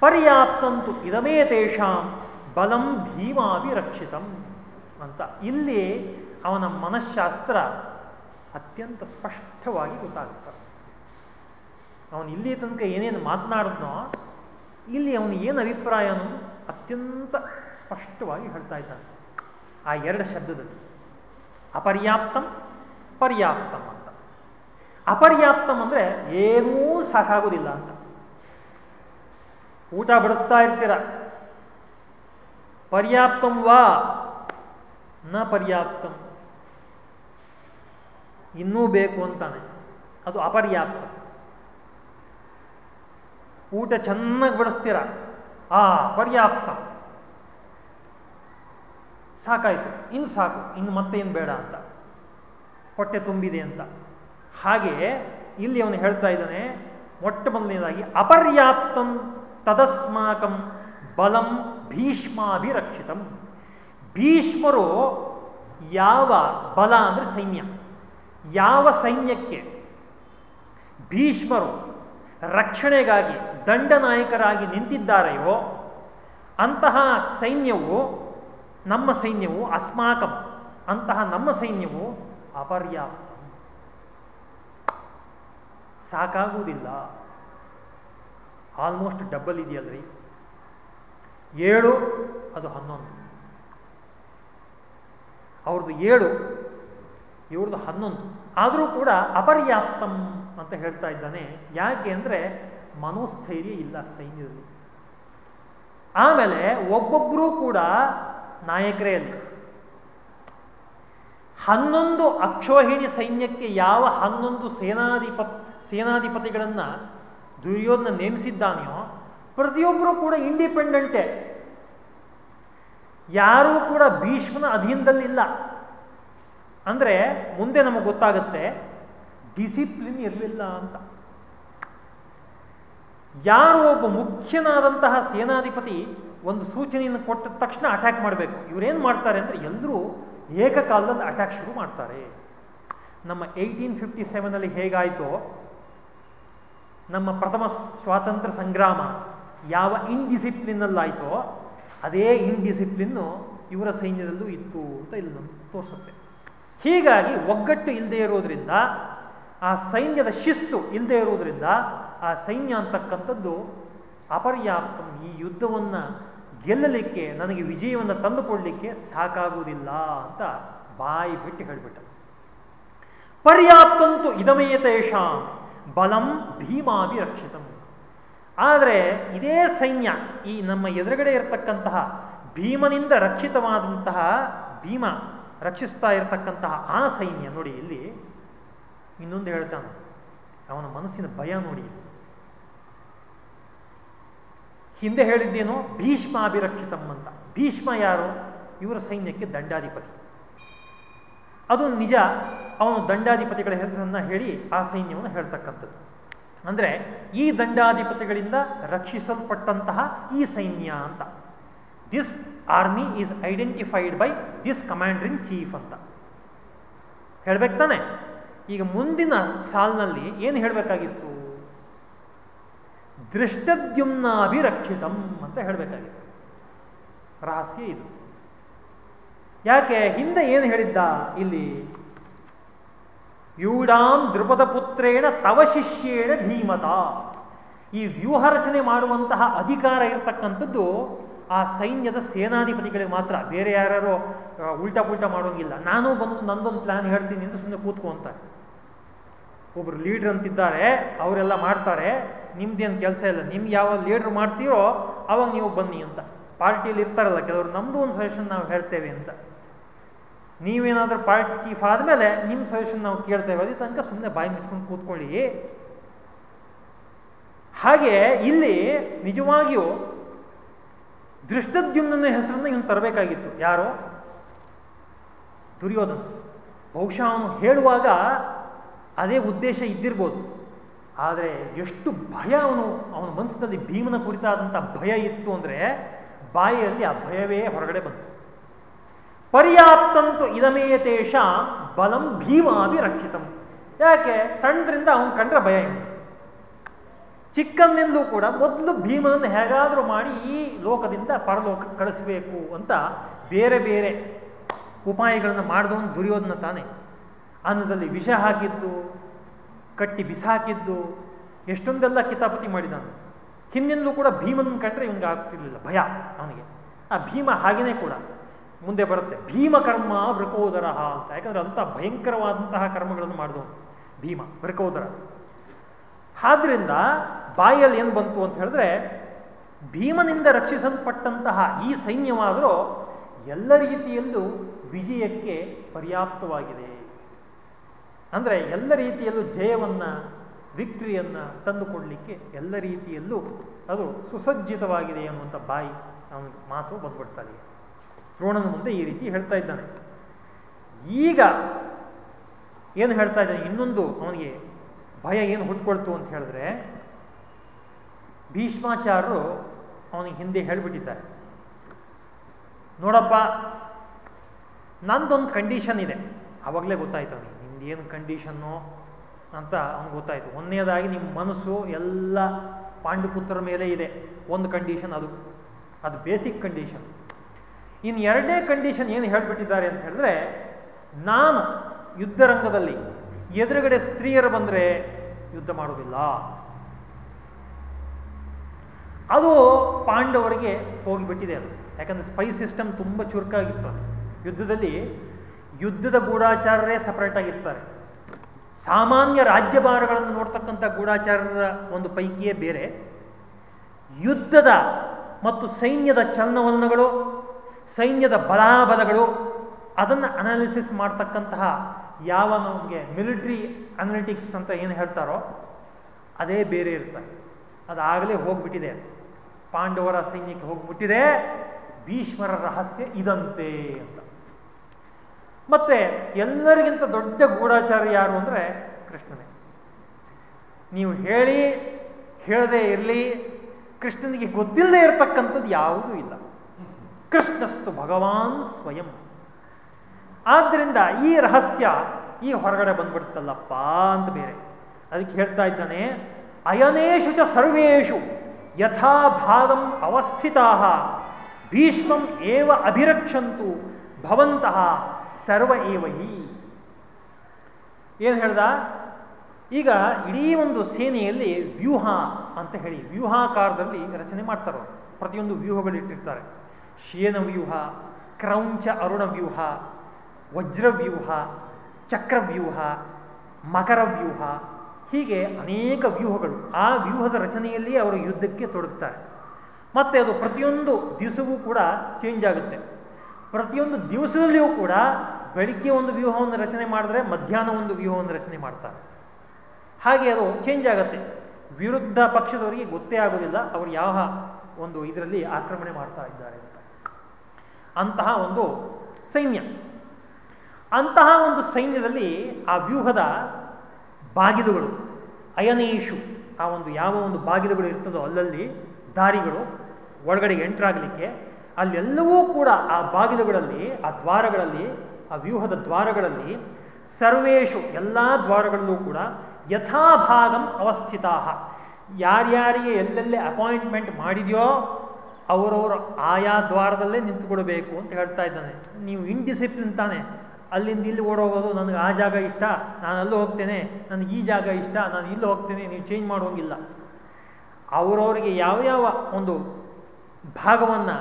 ಪರ್ಯಾಪ್ತಂತು ಇದಮೇ ತೇಷಾಂ ಬಲಂ ಭೀಮಾಭಿರಕ್ಷಿತಂ ಅಂತ. ಇಲ್ಲಿ ಅವನ ಮನಃಶಾಸ್ತ್ರ ಅತ್ಯಂತ ಸ್ಪಷ್ಟವಾಗಿ ಗೊತ್ತಾಗುತ್ತೆ. ಅವನು ಇಲ್ಲಿ ತನಕ ಏನೇನು ಮಾತನಾಡಿದ್ನೋ, ಇಲ್ಲಿ ಅವನು ಏನು ಅಭಿಪ್ರಾಯ ಅನ್ನೋದು ಅತ್ಯಂತ ಸ್ಪಷ್ಟವಾಗಿ ಹೇಳ್ತಾ ಇದ್ದಾನೆ. ಆ ಎರಡು ಶಬ್ದದಲ್ಲಿ. ಅಪರ್ಯಾಪ್ತಂ, ಪರ್ಯಾಪ್ತಂ ಅಂತ. ಅಪರ್ಯಾಪ್ತಂ ಅಂದ್ರೆ ಏನೂ ಸಾಕಾಗೋದಿಲ್ಲ ಅಂತ. ಊಟ ಬಡಿಸ್ತಾ ಇರ್ತೀರ. ಪರ್ಯಾಪ್ತಂ ವಾ? ನ ಪರ್ಯಾಪ್ತಂ. ಇನ್ನೂ ಬೇಕು ಅಂತಾನೆ. ಅದು ಅಪರ್ಯಾಪ್ತ. ಊಟ ಚೆನ್ನಾಗಿ ಬಡಿಸ್ತೀರ. ಆ, ಪರ್ಯಾಪ್ತ. ಸಾಕಾಯ್ತು. ಇನ್ನು ಸಾಕು. ಇನ್ನು ಮತ್ತೇನು ಬೇಡ ಅಂತ. ಹೊಟ್ಟೆ ತುಂಬಿದೆ ಅಂತ. ಹಾಗೆ ಇಲ್ಲಿ ಅವನು ಹೇಳ್ತಾ ಇದ್ದಾನೆ, ಮೊಟ್ಟ ಮೊದಲನೇದಾಗಿ, ಅಪರ್ಯಾಪ್ತಂ ತದಸ್ಮಾಕಂ ಬಲಂ ಭೀಷ್ಮಾಭಿರಕ್ಷಿತಂ. ಭೀಷ್ಮರು ಯಾವ ಬಲ ಅಂದರೆ ಸೈನ್ಯ. ಯಾವ ಸೈನ್ಯಕ್ಕೆ? ಭೀಷ್ಮರು ರಕ್ಷಣೆಗಾಗಿ ದಂಡನಾಯಕರಾಗಿ ನಿಂತಿದ್ದಾರೆಯೋ, ಅಂತಹ ಸೈನ್ಯವು ನಮ್ಮ ಸೈನ್ಯವು ಅಸ್ಮಾಕಂ, ಅಂತಹ ನಮ್ಮ ಸೈನ್ಯವು ಅಪರ್ಯಾಪ್ತ. ಸಾಕಾಗುವುದಿಲ್ಲ. ಆಲ್ಮೋಸ್ಟ್ ಡಬಲ್ ಇದೆಯಲ್ರಿ. ಏಳು, ಅದು ಹನ್ನೊಂದು. ಅವ್ರದ್ದು ಏಳು, ಇವ್ರದ್ದು ಹನ್ನೊಂದು. ಆದರೂ ಕೂಡ ಅಪರ್ಯಾಪ್ತಂ ಅಂತ ಹೇಳ್ತಾ ಇದ್ದಾನೆ. ಯಾಕೆ ಅಂದರೆ ಮನೋಸ್ಥೈರ್ಯ ಇಲ್ಲ ಸೈನ್ಯದಲ್ಲಿ. ಆಮೇಲೆ ಒಬ್ಬೊಬ್ಬರೂ ಕೂಡ ನಾಯಕರೇ ಅಲ್ಲಿ ಹನ್ನೊಂದು ಅಕ್ಷೋಹಿಣಿ ಸೈನ್ಯಕ್ಕೆ ಯಾವ ಹನ್ನೊಂದು ಸೇನಾಧಿಪ, ಸೇನಾಧಿಪತಿಗಳನ್ನ ದುರ್ಯೋಧನ ನೇಮಿಸಿದ್ದಾನೆಯೋ, ಪ್ರತಿಯೊಬ್ಬರೂ ಕೂಡ ಇಂಡಿಪೆಂಡೆಂಟೇ ಯಾರೂ ಕೂಡ ಭೀಷ್ಮನ ಅಧೀನದಲ್ಲಿಲ್ಲ. ಅಂದ್ರೆ ಮುಂದೆ ನಮಗೆ ಗೊತ್ತಾಗುತ್ತೆ ಡಿಸಿಪ್ಲಿನ್ ಇರಲಿಲ್ಲ ಅಂತ. ಯಾರು ಒಬ್ಬ ಮುಖ್ಯನಾದಂತಹ ಸೇನಾಧಿಪತಿ ಒಂದು ಸೂಚನೆಯನ್ನು ಕೊಟ್ಟ ತಕ್ಷಣ ಅಟ್ಯಾಕ್ ಮಾಡಬೇಕು. ಇವರೇನು ಮಾಡ್ತಾರೆ ಅಂದರೆ ಎಲ್ಲರೂ ಏಕಕಾಲದಲ್ಲಿ ಅಟ್ಯಾಕ್ ಶುರು ಮಾಡ್ತಾರೆ. ನಮ್ಮ ಏಯ್ಟೀನ್ ಫಿಫ್ಟಿ ಸೆವೆನಲ್ಲಿ ಹೇಗಾಯಿತೋ, ನಮ್ಮ ಪ್ರಥಮ ಸ್ವಾತಂತ್ರ್ಯ ಸಂಗ್ರಾಮ ಯಾವ ಇನ್ಡಿಸಿಪ್ಲಿನಲ್ಲಾಯಿತೋ ಅದೇ ಇನ್ಡಿಸಿಪ್ಲಿನ್ನು ಇವರ ಸೈನ್ಯದಲ್ಲೂ ಇತ್ತು ಅಂತ ಇಲ್ಲಿ ನಮ್ಗೆ ತೋರಿಸುತ್ತೆ. ಹೀಗಾಗಿ ಒಗ್ಗಟ್ಟು ಇಲ್ಲದೆ ಇರೋದ್ರಿಂದ, ಆ ಸೈನ್ಯದ ಶಿಸ್ತು ಇಲ್ಲದೆ ಇರೋದ್ರಿಂದ ಆ ಸೈನ್ಯ ಅಂತಕ್ಕಂಥದ್ದು ಅಪರ್ಯಾಪ್ತ. ಈ ಯುದ್ಧವನ್ನ ಗೆಲ್ಲಲಿಕ್ಕೆ, ನನಗೆ ವಿಜಯವನ್ನು ತಂದುಕೊಡ್ಲಿಕ್ಕೆ ಸಾಕಾಗುವುದಿಲ್ಲ ಅಂತ ಬಾಯಿ ಬಿಟ್ಟು ಹೇಳಿಬಿಟ್ಟ ಪರ್ಯಾಪ್ತಂತೂ ಇದಮೇ ತೇಷಾಂ ಬಲಂ ಭೀಮಾಭಿರಕ್ಷಿತಂ ಆದರೆ ಇದೇ ಸೈನ್ಯ, ಈ ನಮ್ಮ ಎದುರುಗಡೆ ಇರತಕ್ಕಂತಹ ಭೀಮನಿಂದ ರಕ್ಷಿತವಾದಂತಹ ಭೀಮ ರಕ್ಷಿಸ್ತಾ ಇರತಕ್ಕಂತಹ ಆ ಸೈನ್ಯ ನೋಡಿ ಇಲ್ಲಿ ಇನ್ನೊಂದು ಹೇಳ್ತಾನೆ. ಅವನ ಮನಸ್ಸಿನ ಭಯ ನೋಡಿ ಹಿಂದೆ ಹೇಳಿದ್ದೇನು ಭೀಷ್ಮ ಅಭಿರಕ್ಷಿತಂ ಅಂತ. ಭೀಷ್ಮ ಯಾರು? ಇವರ ಸೈನ್ಯಕ್ಕೆ ದಂಡಾಧಿಪತಿ. ಅದು ನಿಜ, ಅವನು ದಂಡಾಧಿಪತಿಗಳ ಹೆಸರನ್ನ ಹೇಳಿ ಆ ಸೈನ್ಯವನ್ನು ಹೇಳ್ತಕ್ಕಂಥದ್ದು. ಅಂದ್ರೆ, ಈ ದಂಡಾಧಿಪತಿಗಳಿಂದ ರಕ್ಷಿಸಲ್ಪಟ್ಟಂತಹ ಈ ಸೈನ್ಯ ಅಂತ. This army is identified by this commander in chief ಅಂತ. ಹೇಳ್ಬೇಕು ತಾನೆ? ಈಗ ಮುಂದಿನ ಸಾಲಿನಲ್ಲಿ ಏನು ಹೇಳಬೇಕಾಗಿತ್ತು? ದೃಷ್ಟದ್ಯುಮ್ನಾಭಿರಕ್ಷಿತಂ ಅಂತ ಹೇಳಬೇಕಾಗಿದೆ. ರಹಸ್ಯ ಇದು. ಯಾಕೆ? ಹಿಂದೆ ಏನು ಹೇಳಿದ್ದ? ಇಲ್ಲಿ ವ್ಯೂಢಾಂ ದೃಪದ ಪುತ್ರೇಣ ತವ ಶಿಷ್ಯೇಣ ಧೀಮತ. ಈ ವ್ಯೂಹ ರಚನೆ ಮಾಡುವಂತಹ ಅಧಿಕಾರ ಇರತಕ್ಕಂಥದ್ದು ಆ ಸೈನ್ಯದ ಸೇನಾಧಿಪತಿಗಳಿಗೆ ಮಾತ್ರ. ಬೇರೆ ಯಾರು ಉಲ್ಟಾ ಪುಲ್ಟಾ ಮಾಡೋಂಗಿಲ್ಲ. ನಾನು ಬಂದು ನಂದೊಂದು ಪ್ಲಾನ್ ಹೇಳ್ತೀನಿ ಎಂದು ಸುಮ್ಮನೆ ಕೂತ್ಕೊಂತಾರೆ ಒಬ್ರು ಲೀಡ್ರ್ ಅಂತಿದ್ದಾರೆ, ಅವರೆಲ್ಲ ಮಾಡ್ತಾರೆ ನಿಮ್ದೇನು ಕೆಲಸ ಇಲ್ಲ, ನಿಮ್ಗೆ ಯಾವ ಲೀಡ್ರ್ ಮಾಡ್ತೀರೋ ಅವಾಗ ನೀವು ಬನ್ನಿ ಅಂತ. ಪಾರ್ಟಿಯಲ್ಲಿ ಇರ್ತಾರಲ್ಲ ಕೆಲವರು, ನಮ್ದು ಒಂದು ಸಜೆಷನ್ ನಾವು ಹೇಳ್ತೇವೆ ಅಂತ. ನೀವೇನಾದ್ರೂ ಪಾರ್ಟಿ ಚೀಫ್ ಆದಮೇಲೆ ನಿಮ್ಮ ಸಜೆಷನ್ ನಾವು ಕೇಳ್ತೇವೆ, ಅದೇ ತನಕ ಸುಮ್ಮನೆ ಬಾಯಿ ಮುಚ್ಕೊಂಡು ಕೂತ್ಕೊಳ್ಳಿ. ಹಾಗೆ ಇಲ್ಲಿ ನಿಜವಾಗಿಯೂ ದೃಷ್ಟದ್ಯುಮ್ನ ಹೆಸರನ್ನ ಇವನು ತರಬೇಕಾಗಿತ್ತು. ಯಾರು? ದುರ್ಯೋಧನ. ಬಹುಶಃ ಅವನು ಹೇಳುವಾಗ ಅದೇ ಉದ್ದೇಶ ಇದ್ದಿರ್ಬೋದು. ಆದರೆ ಎಷ್ಟು ಭಯ ಅವನು, ಅವನ ಮನಸ್ಸಿನಲ್ಲಿ ಭೀಮನ ಕುರಿತಾದಂಥ ಭಯ ಇತ್ತು ಅಂದರೆ ಬಾಯಿಯಲ್ಲಿ ಆ ಭಯವೇ ಹೊರಗಡೆ ಬಂತು. ಪರ್ಯಾಪ್ತಂತು ಇದಮೇತೇಷ ಬಲಂ ಭೀಮಾಭಿ ರಕ್ಷಿತಂ. ಯಾಕೆ? ಸಣ್ಣದ್ರಿಂದ ಅವನು ಕಂಡ್ರೆ ಭಯ ಇಲ್ಲ ಚಿಕ್ಕಂದಿಂದಲೂ ಕೂಡ ಮೊದಲು ಭೀಮನನ್ನು ಹೇಗಾದರೂ ಮಾಡಿ ಈ ಲೋಕದಿಂದ ಪರಲೋಕ ಕಳಿಸಬೇಕು ಅಂತ ಬೇರೆ ಬೇರೆ ಉಪಾಯಗಳನ್ನು ಮಾಡಿದವನು ದುರ್ಯೋಧನ ತಾನೆ. ಅನ್ನದಲ್ಲಿ ವಿಷ ಹಾಕಿದ್ದು, ಕಟ್ಟಿ ಬಿಸಾಕಿದ್ದು, ಎಷ್ಟೊಂದೆಲ್ಲ ಕಿತಾಪತಿ ಮಾಡಿದಾನು. ಹಿಂದಿಂದಲೂ ಕೂಡ ಭೀಮನ ಕಂಡ್ರೆ ಇವನಿಗೆ ಆಗ್ತಿರ್ಲಿಲ್ಲ, ಭಯ ಅವನಿಗೆ. ಆ ಭೀಮ ಹಾಗೇನೆ ಕೂಡ ಮುಂದೆ ಬರುತ್ತೆ. ಭೀಮ ಕರ್ಮ ವೃಕೋದರ ಅಂತ. ಯಾಕಂದ್ರೆ ಅಂಥ ಭಯಂಕರವಾದಂತಹ ಕರ್ಮಗಳನ್ನು ಮಾಡಿದವನು ಭೀಮ, ವೃಕೋದರ. ಆದ್ರಿಂದ ಬಾಯಲ್ಲಿ ಏನು ಬಂತು ಅಂತ ಹೇಳಿದ್ರೆ, ಭೀಮನಿಂದ ರಕ್ಷಿಸಲ್ಪಟ್ಟಂತಹ ಈ ಸೈನ್ಯವಾದರೂ ಎಲ್ಲ ರೀತಿಯಲ್ಲೂ ವಿಜಯಕ್ಕೆ ಪರ್ಯಾಪ್ತವಾಗಿದೆ. ಅಂದರೆ ಎಲ್ಲ ರೀತಿಯಲ್ಲೂ ಜಯವನ್ನು ವಿಕ್ಟ್ರಿಯನ್ನು ತಂದುಕೊಡಲಿಕ್ಕೆ ಎಲ್ಲ ರೀತಿಯಲ್ಲೂ ಅದು ಸುಸಜ್ಜಿತವಾಗಿದೆ ಅನ್ನುವಂಥ ಬಾಯಿ ಅವನ ಮಾತು ಬಂದ್ಬಿಡ್ತಾರೆ ದ್ರೋಣನ ಮುಂದೆ ಈ ರೀತಿ ಹೇಳ್ತಾ ಇದ್ದಾನೆ. ಈಗ ಏನು ಹೇಳ್ತಾ ಇದ್ದಾನೆ? ಇನ್ನೊಂದು ಅವನಿಗೆ ಭಯ ಏನು ಹುಟ್ಕೊಳ್ತು ಅಂತ ಹೇಳಿದ್ರೆ, ಭೀಷ್ಮಾಚಾರ್ಯರು ಅವನಿಗೆ ಹಿಂದೆ ಹೇಳಿಬಿಟ್ಟಿದ್ದಾರೆ. ನೋಡಪ್ಪ, ನಂದೊಂದು ಕಂಡೀಷನ್ ಇದೆ. ಆವಾಗಲೇ ಗೊತ್ತಾಯ್ತು ಅವನಿಗೆ. ನಿಮ್ದು ಏನು ಕಂಡೀಷನ್ನು ಅಂತ ಅವ್ನಿಗೆ ಗೊತ್ತಾಯಿತು. ಒಂದನೇದಾಗಿ ನಿಮ್ಮ ಮನಸ್ಸು ಎಲ್ಲ ಪಾಂಡುಪುತ್ರ ಮೇಲೆ ಇದೆ. ಒಂದು ಕಂಡೀಷನ್ ಅದು. ಅದು ಬೇಸಿಕ್ ಕಂಡೀಷನ್. ಇನ್ನು ಎರಡನೇ ಕಂಡೀಷನ್ ಏನು ಹೇಳ್ಬಿಟ್ಟಿದ್ದಾರೆ ಅಂತ ಹೇಳಿದ್ರೆ, ನಾನು ಯುದ್ಧರಂಗದಲ್ಲಿ ಎದುರುಗಡೆ ಸ್ತ್ರೀಯರು ಬಂದರೆ ಯುದ್ಧ ಮಾಡೋದಿಲ್ಲ. ಅದು ಪಾಂಡವರಿಗೆ ಹೋಗಿಬಿಟ್ಟಿದೆ ಅದು. ಯಾಕಂದ್ರೆ ಸ್ಪೈ ಸಿಸ್ಟಮ್ ತುಂಬ ಚುರುಕಾಗಿತ್ತು ಅದು. ಯುದ್ಧದಲ್ಲಿ ಯುದ್ಧದ ಗೂಢಾಚಾರರೇ ಸಪರೇಟ್ ಆಗಿರ್ತಾರೆ. ಸಾಮಾನ್ಯ ರಾಜ್ಯಭಾರಗಳನ್ನು ನೋಡ್ತಕ್ಕಂಥ ಗೂಢಾಚಾರರ ಒಂದು ಪೈಕಿಯೇ ಬೇರೆ. ಯುದ್ಧದ ಮತ್ತು ಸೈನ್ಯದ ಚಲನವಲನಗಳು, ಸೈನ್ಯದ ಬಲಾಬಲಗಳು, ಅದನ್ನು ಅನಾಲಿಸಿಸ್ ಮಾಡ್ತಕ್ಕಂತಹ ಯಾವ ನಮಗೆ ಮಿಲಿಟ್ರಿ ಅನಾಲಿಟಿಕ್ಸ್ ಅಂತ ಏನು ಹೇಳ್ತಾರೋ, ಅದೇ ಬೇರೆ ಇರ್ತಾರೆ. ಅದಾಗಲೇ ಹೋಗ್ಬಿಟ್ಟಿದೆ. ಪಾಂಡವರ ಸೈನ್ಯಕ್ಕೆ ಹೋಗ್ಬಿಟ್ಟಿದೆ. ಭೀಷ್ಮರ ರಹಸ್ಯ ಇದಂತೆ ಅಂತ. ಮತ್ತೆ ಎಲ್ಲರಿಗಿಂತ ದೊಡ್ಡ ಗೂಢಾಚಾರ ಯಾರು ಅಂದರೆ ಕೃಷ್ಣನೇ. ನೀವು ಹೇಳಿ, ಹೇಳದೇ ಇರಲಿ, ಕೃಷ್ಣನಿಗೆ ಗೊತ್ತಿಲ್ಲದೆ ಇರತಕ್ಕಂಥದ್ದು ಯಾವುದೂ ಇಲ್ಲ. ಕೃಷ್ಣಸ್ತು ಭಗವಾನ್ ಸ್ವಯಂ. ಆದ್ದರಿಂದ ಈ ರಹಸ್ಯ ಈ ಹೊರಗಡೆ ಬಂದ್ಬಿಡ್ತಲ್ಲಪ್ಪ ಅಂತ ಬೇರೆ. ಅದಕ್ಕೆ ಹೇಳ್ತಾ ಇದ್ದಾನೆ, ಅಯನೇಶು ಚ ಸರ್ವೇಶು ಯಥಾ ಭಾಗಂ ಅವಸ್ಥಿತಾ ಭೀಷ್ಮಂ ಏವ ಅಭಿರಕ್ಷಂತು ಭವಂತಹ ಸರ್ವ ಏವಹಿ ಏನು ಹೇಳ್ದ? ಈಗ ಇಡೀ ಒಂದು ಸೇನೆಯಲ್ಲಿ ವ್ಯೂಹ ಅಂತ ಹೇಳಿ, ವ್ಯೂಹಾಕಾರದಲ್ಲಿ ರಚನೆ ಮಾಡ್ತಾರೋ ಪ್ರತಿಯೊಂದು ವ್ಯೂಹಗಳಿಟ್ಟಿರ್ತಾರೆ ಶೇನ ವ್ಯೂಹ, ಕ್ರೌಂಚ ಅರುಣ ವ್ಯೂಹ ವಜ್ರವ್ಯೂಹ ಮಕರ ವ್ಯೂಹ, ಹೀಗೆ ಅನೇಕ ವ್ಯೂಹಗಳು. ಆ ವ್ಯೂಹದ ರಚನೆಯಲ್ಲಿ ಅವರು ಯುದ್ಧಕ್ಕೆ ತೊಡಗುತ್ತಾರೆ ಮತ್ತೆ ಅದು ಪ್ರತಿಯೊಂದು ದಿವಸವೂ ಕೂಡ ಚೇಂಜ್ ಆಗುತ್ತೆ. ಪ್ರತಿಯೊಂದು ದಿವಸದಲ್ಲಿಯೂ ಕೂಡ ಬೆಳಿಗ್ಗೆ ಒಂದು ವ್ಯೂಹವನ್ನು ರಚನೆ ಮಾಡಿದ್ರೆ ಮಧ್ಯಾಹ್ನ ಒಂದು ವ್ಯೂಹವನ್ನು ರಚನೆ ಮಾಡ್ತಾರೆ. ಹಾಗೆ ಅದು ಚೇಂಜ್ ಆಗುತ್ತೆ. ವಿರುದ್ಧ ಪಕ್ಷದವರಿಗೆ ಗೊತ್ತೇ ಆಗೋದಿಲ್ಲ, ಅವರು ಯಾವ ಒಂದು ಇದರಲ್ಲಿ ಆಕ್ರಮಣೆ ಮಾಡ್ತಾ ಇದ್ದಾರೆ ಅಂತ. ಅಂತಹ ಒಂದು ಸೈನ್ಯ. ಅಂತಹ ಒಂದು ಸೈನ್ಯದಲ್ಲಿ ಆ ವ್ಯೂಹದ ಬಾಗಿಲುಗಳು, ಅಯನೇಶು, ಆ ಒಂದು ಯಾವ ಒಂದು ಬಾಗಿಲುಗಳು ಇರ್ತದೋ ಅಲ್ಲಲ್ಲಿ ದಾರಿಗಳು ಒಳಗಡೆ ಎಂಟ್ರಾಗಲಿಕ್ಕೆ ಅಲ್ಲೆಲ್ಲವೂ ಕೂಡ ಆ ಬಾಗಿಲುಗಳಲ್ಲಿ, ಆ ದ್ವಾರಗಳಲ್ಲಿ ಆ ವ್ಯೂಹದ ದ್ವಾರಗಳಲ್ಲಿ ಸರ್ವೇಶು ಎಲ್ಲ ದ್ವಾರಗಳಲ್ಲೂ ಕೂಡ ಯಥಾಭಾಗಂ ಅವಸ್ಥಿತ ಯಾರ್ಯಾರಿಗೆ ಎಲ್ಲೆಲ್ಲೇ ಅಪಾಯಿಂಟ್ಮೆಂಟ್ ಮಾಡಿದೆಯೋ ಅವರವರು ಆಯಾ ದ್ವಾರದಲ್ಲೇ ನಿಂತುಕೊಡಬೇಕು ಅಂತ ಹೇಳ್ತಾ ಇದ್ದಾನೆ. ನೀವು ಇನ್ಡಿಸಿಪ್ಲಿನ್ ತಾನೆ. ಅಲ್ಲಿಂದ ಇಲ್ಲಿ ಓಡೋಗೋದು ನನಗೆ ಆ ಜಾಗ ಇಷ್ಟ, ನಾನು ಅಲ್ಲಿ ಹೋಗ್ತೇನೆ, ನನಗೆ ಈ ಜಾಗ ಇಷ್ಟ, ನಾನು ಇಲ್ಲಿ ಹೋಗ್ತೇನೆ, ನೀವು ಚೇಂಜ್ ಮಾಡೋಂಗಿಲ್ಲ ಅವರವರಿಗೆ ಯಾವ ಯಾವ ಒಂದು ಭಾಗವನ್ನು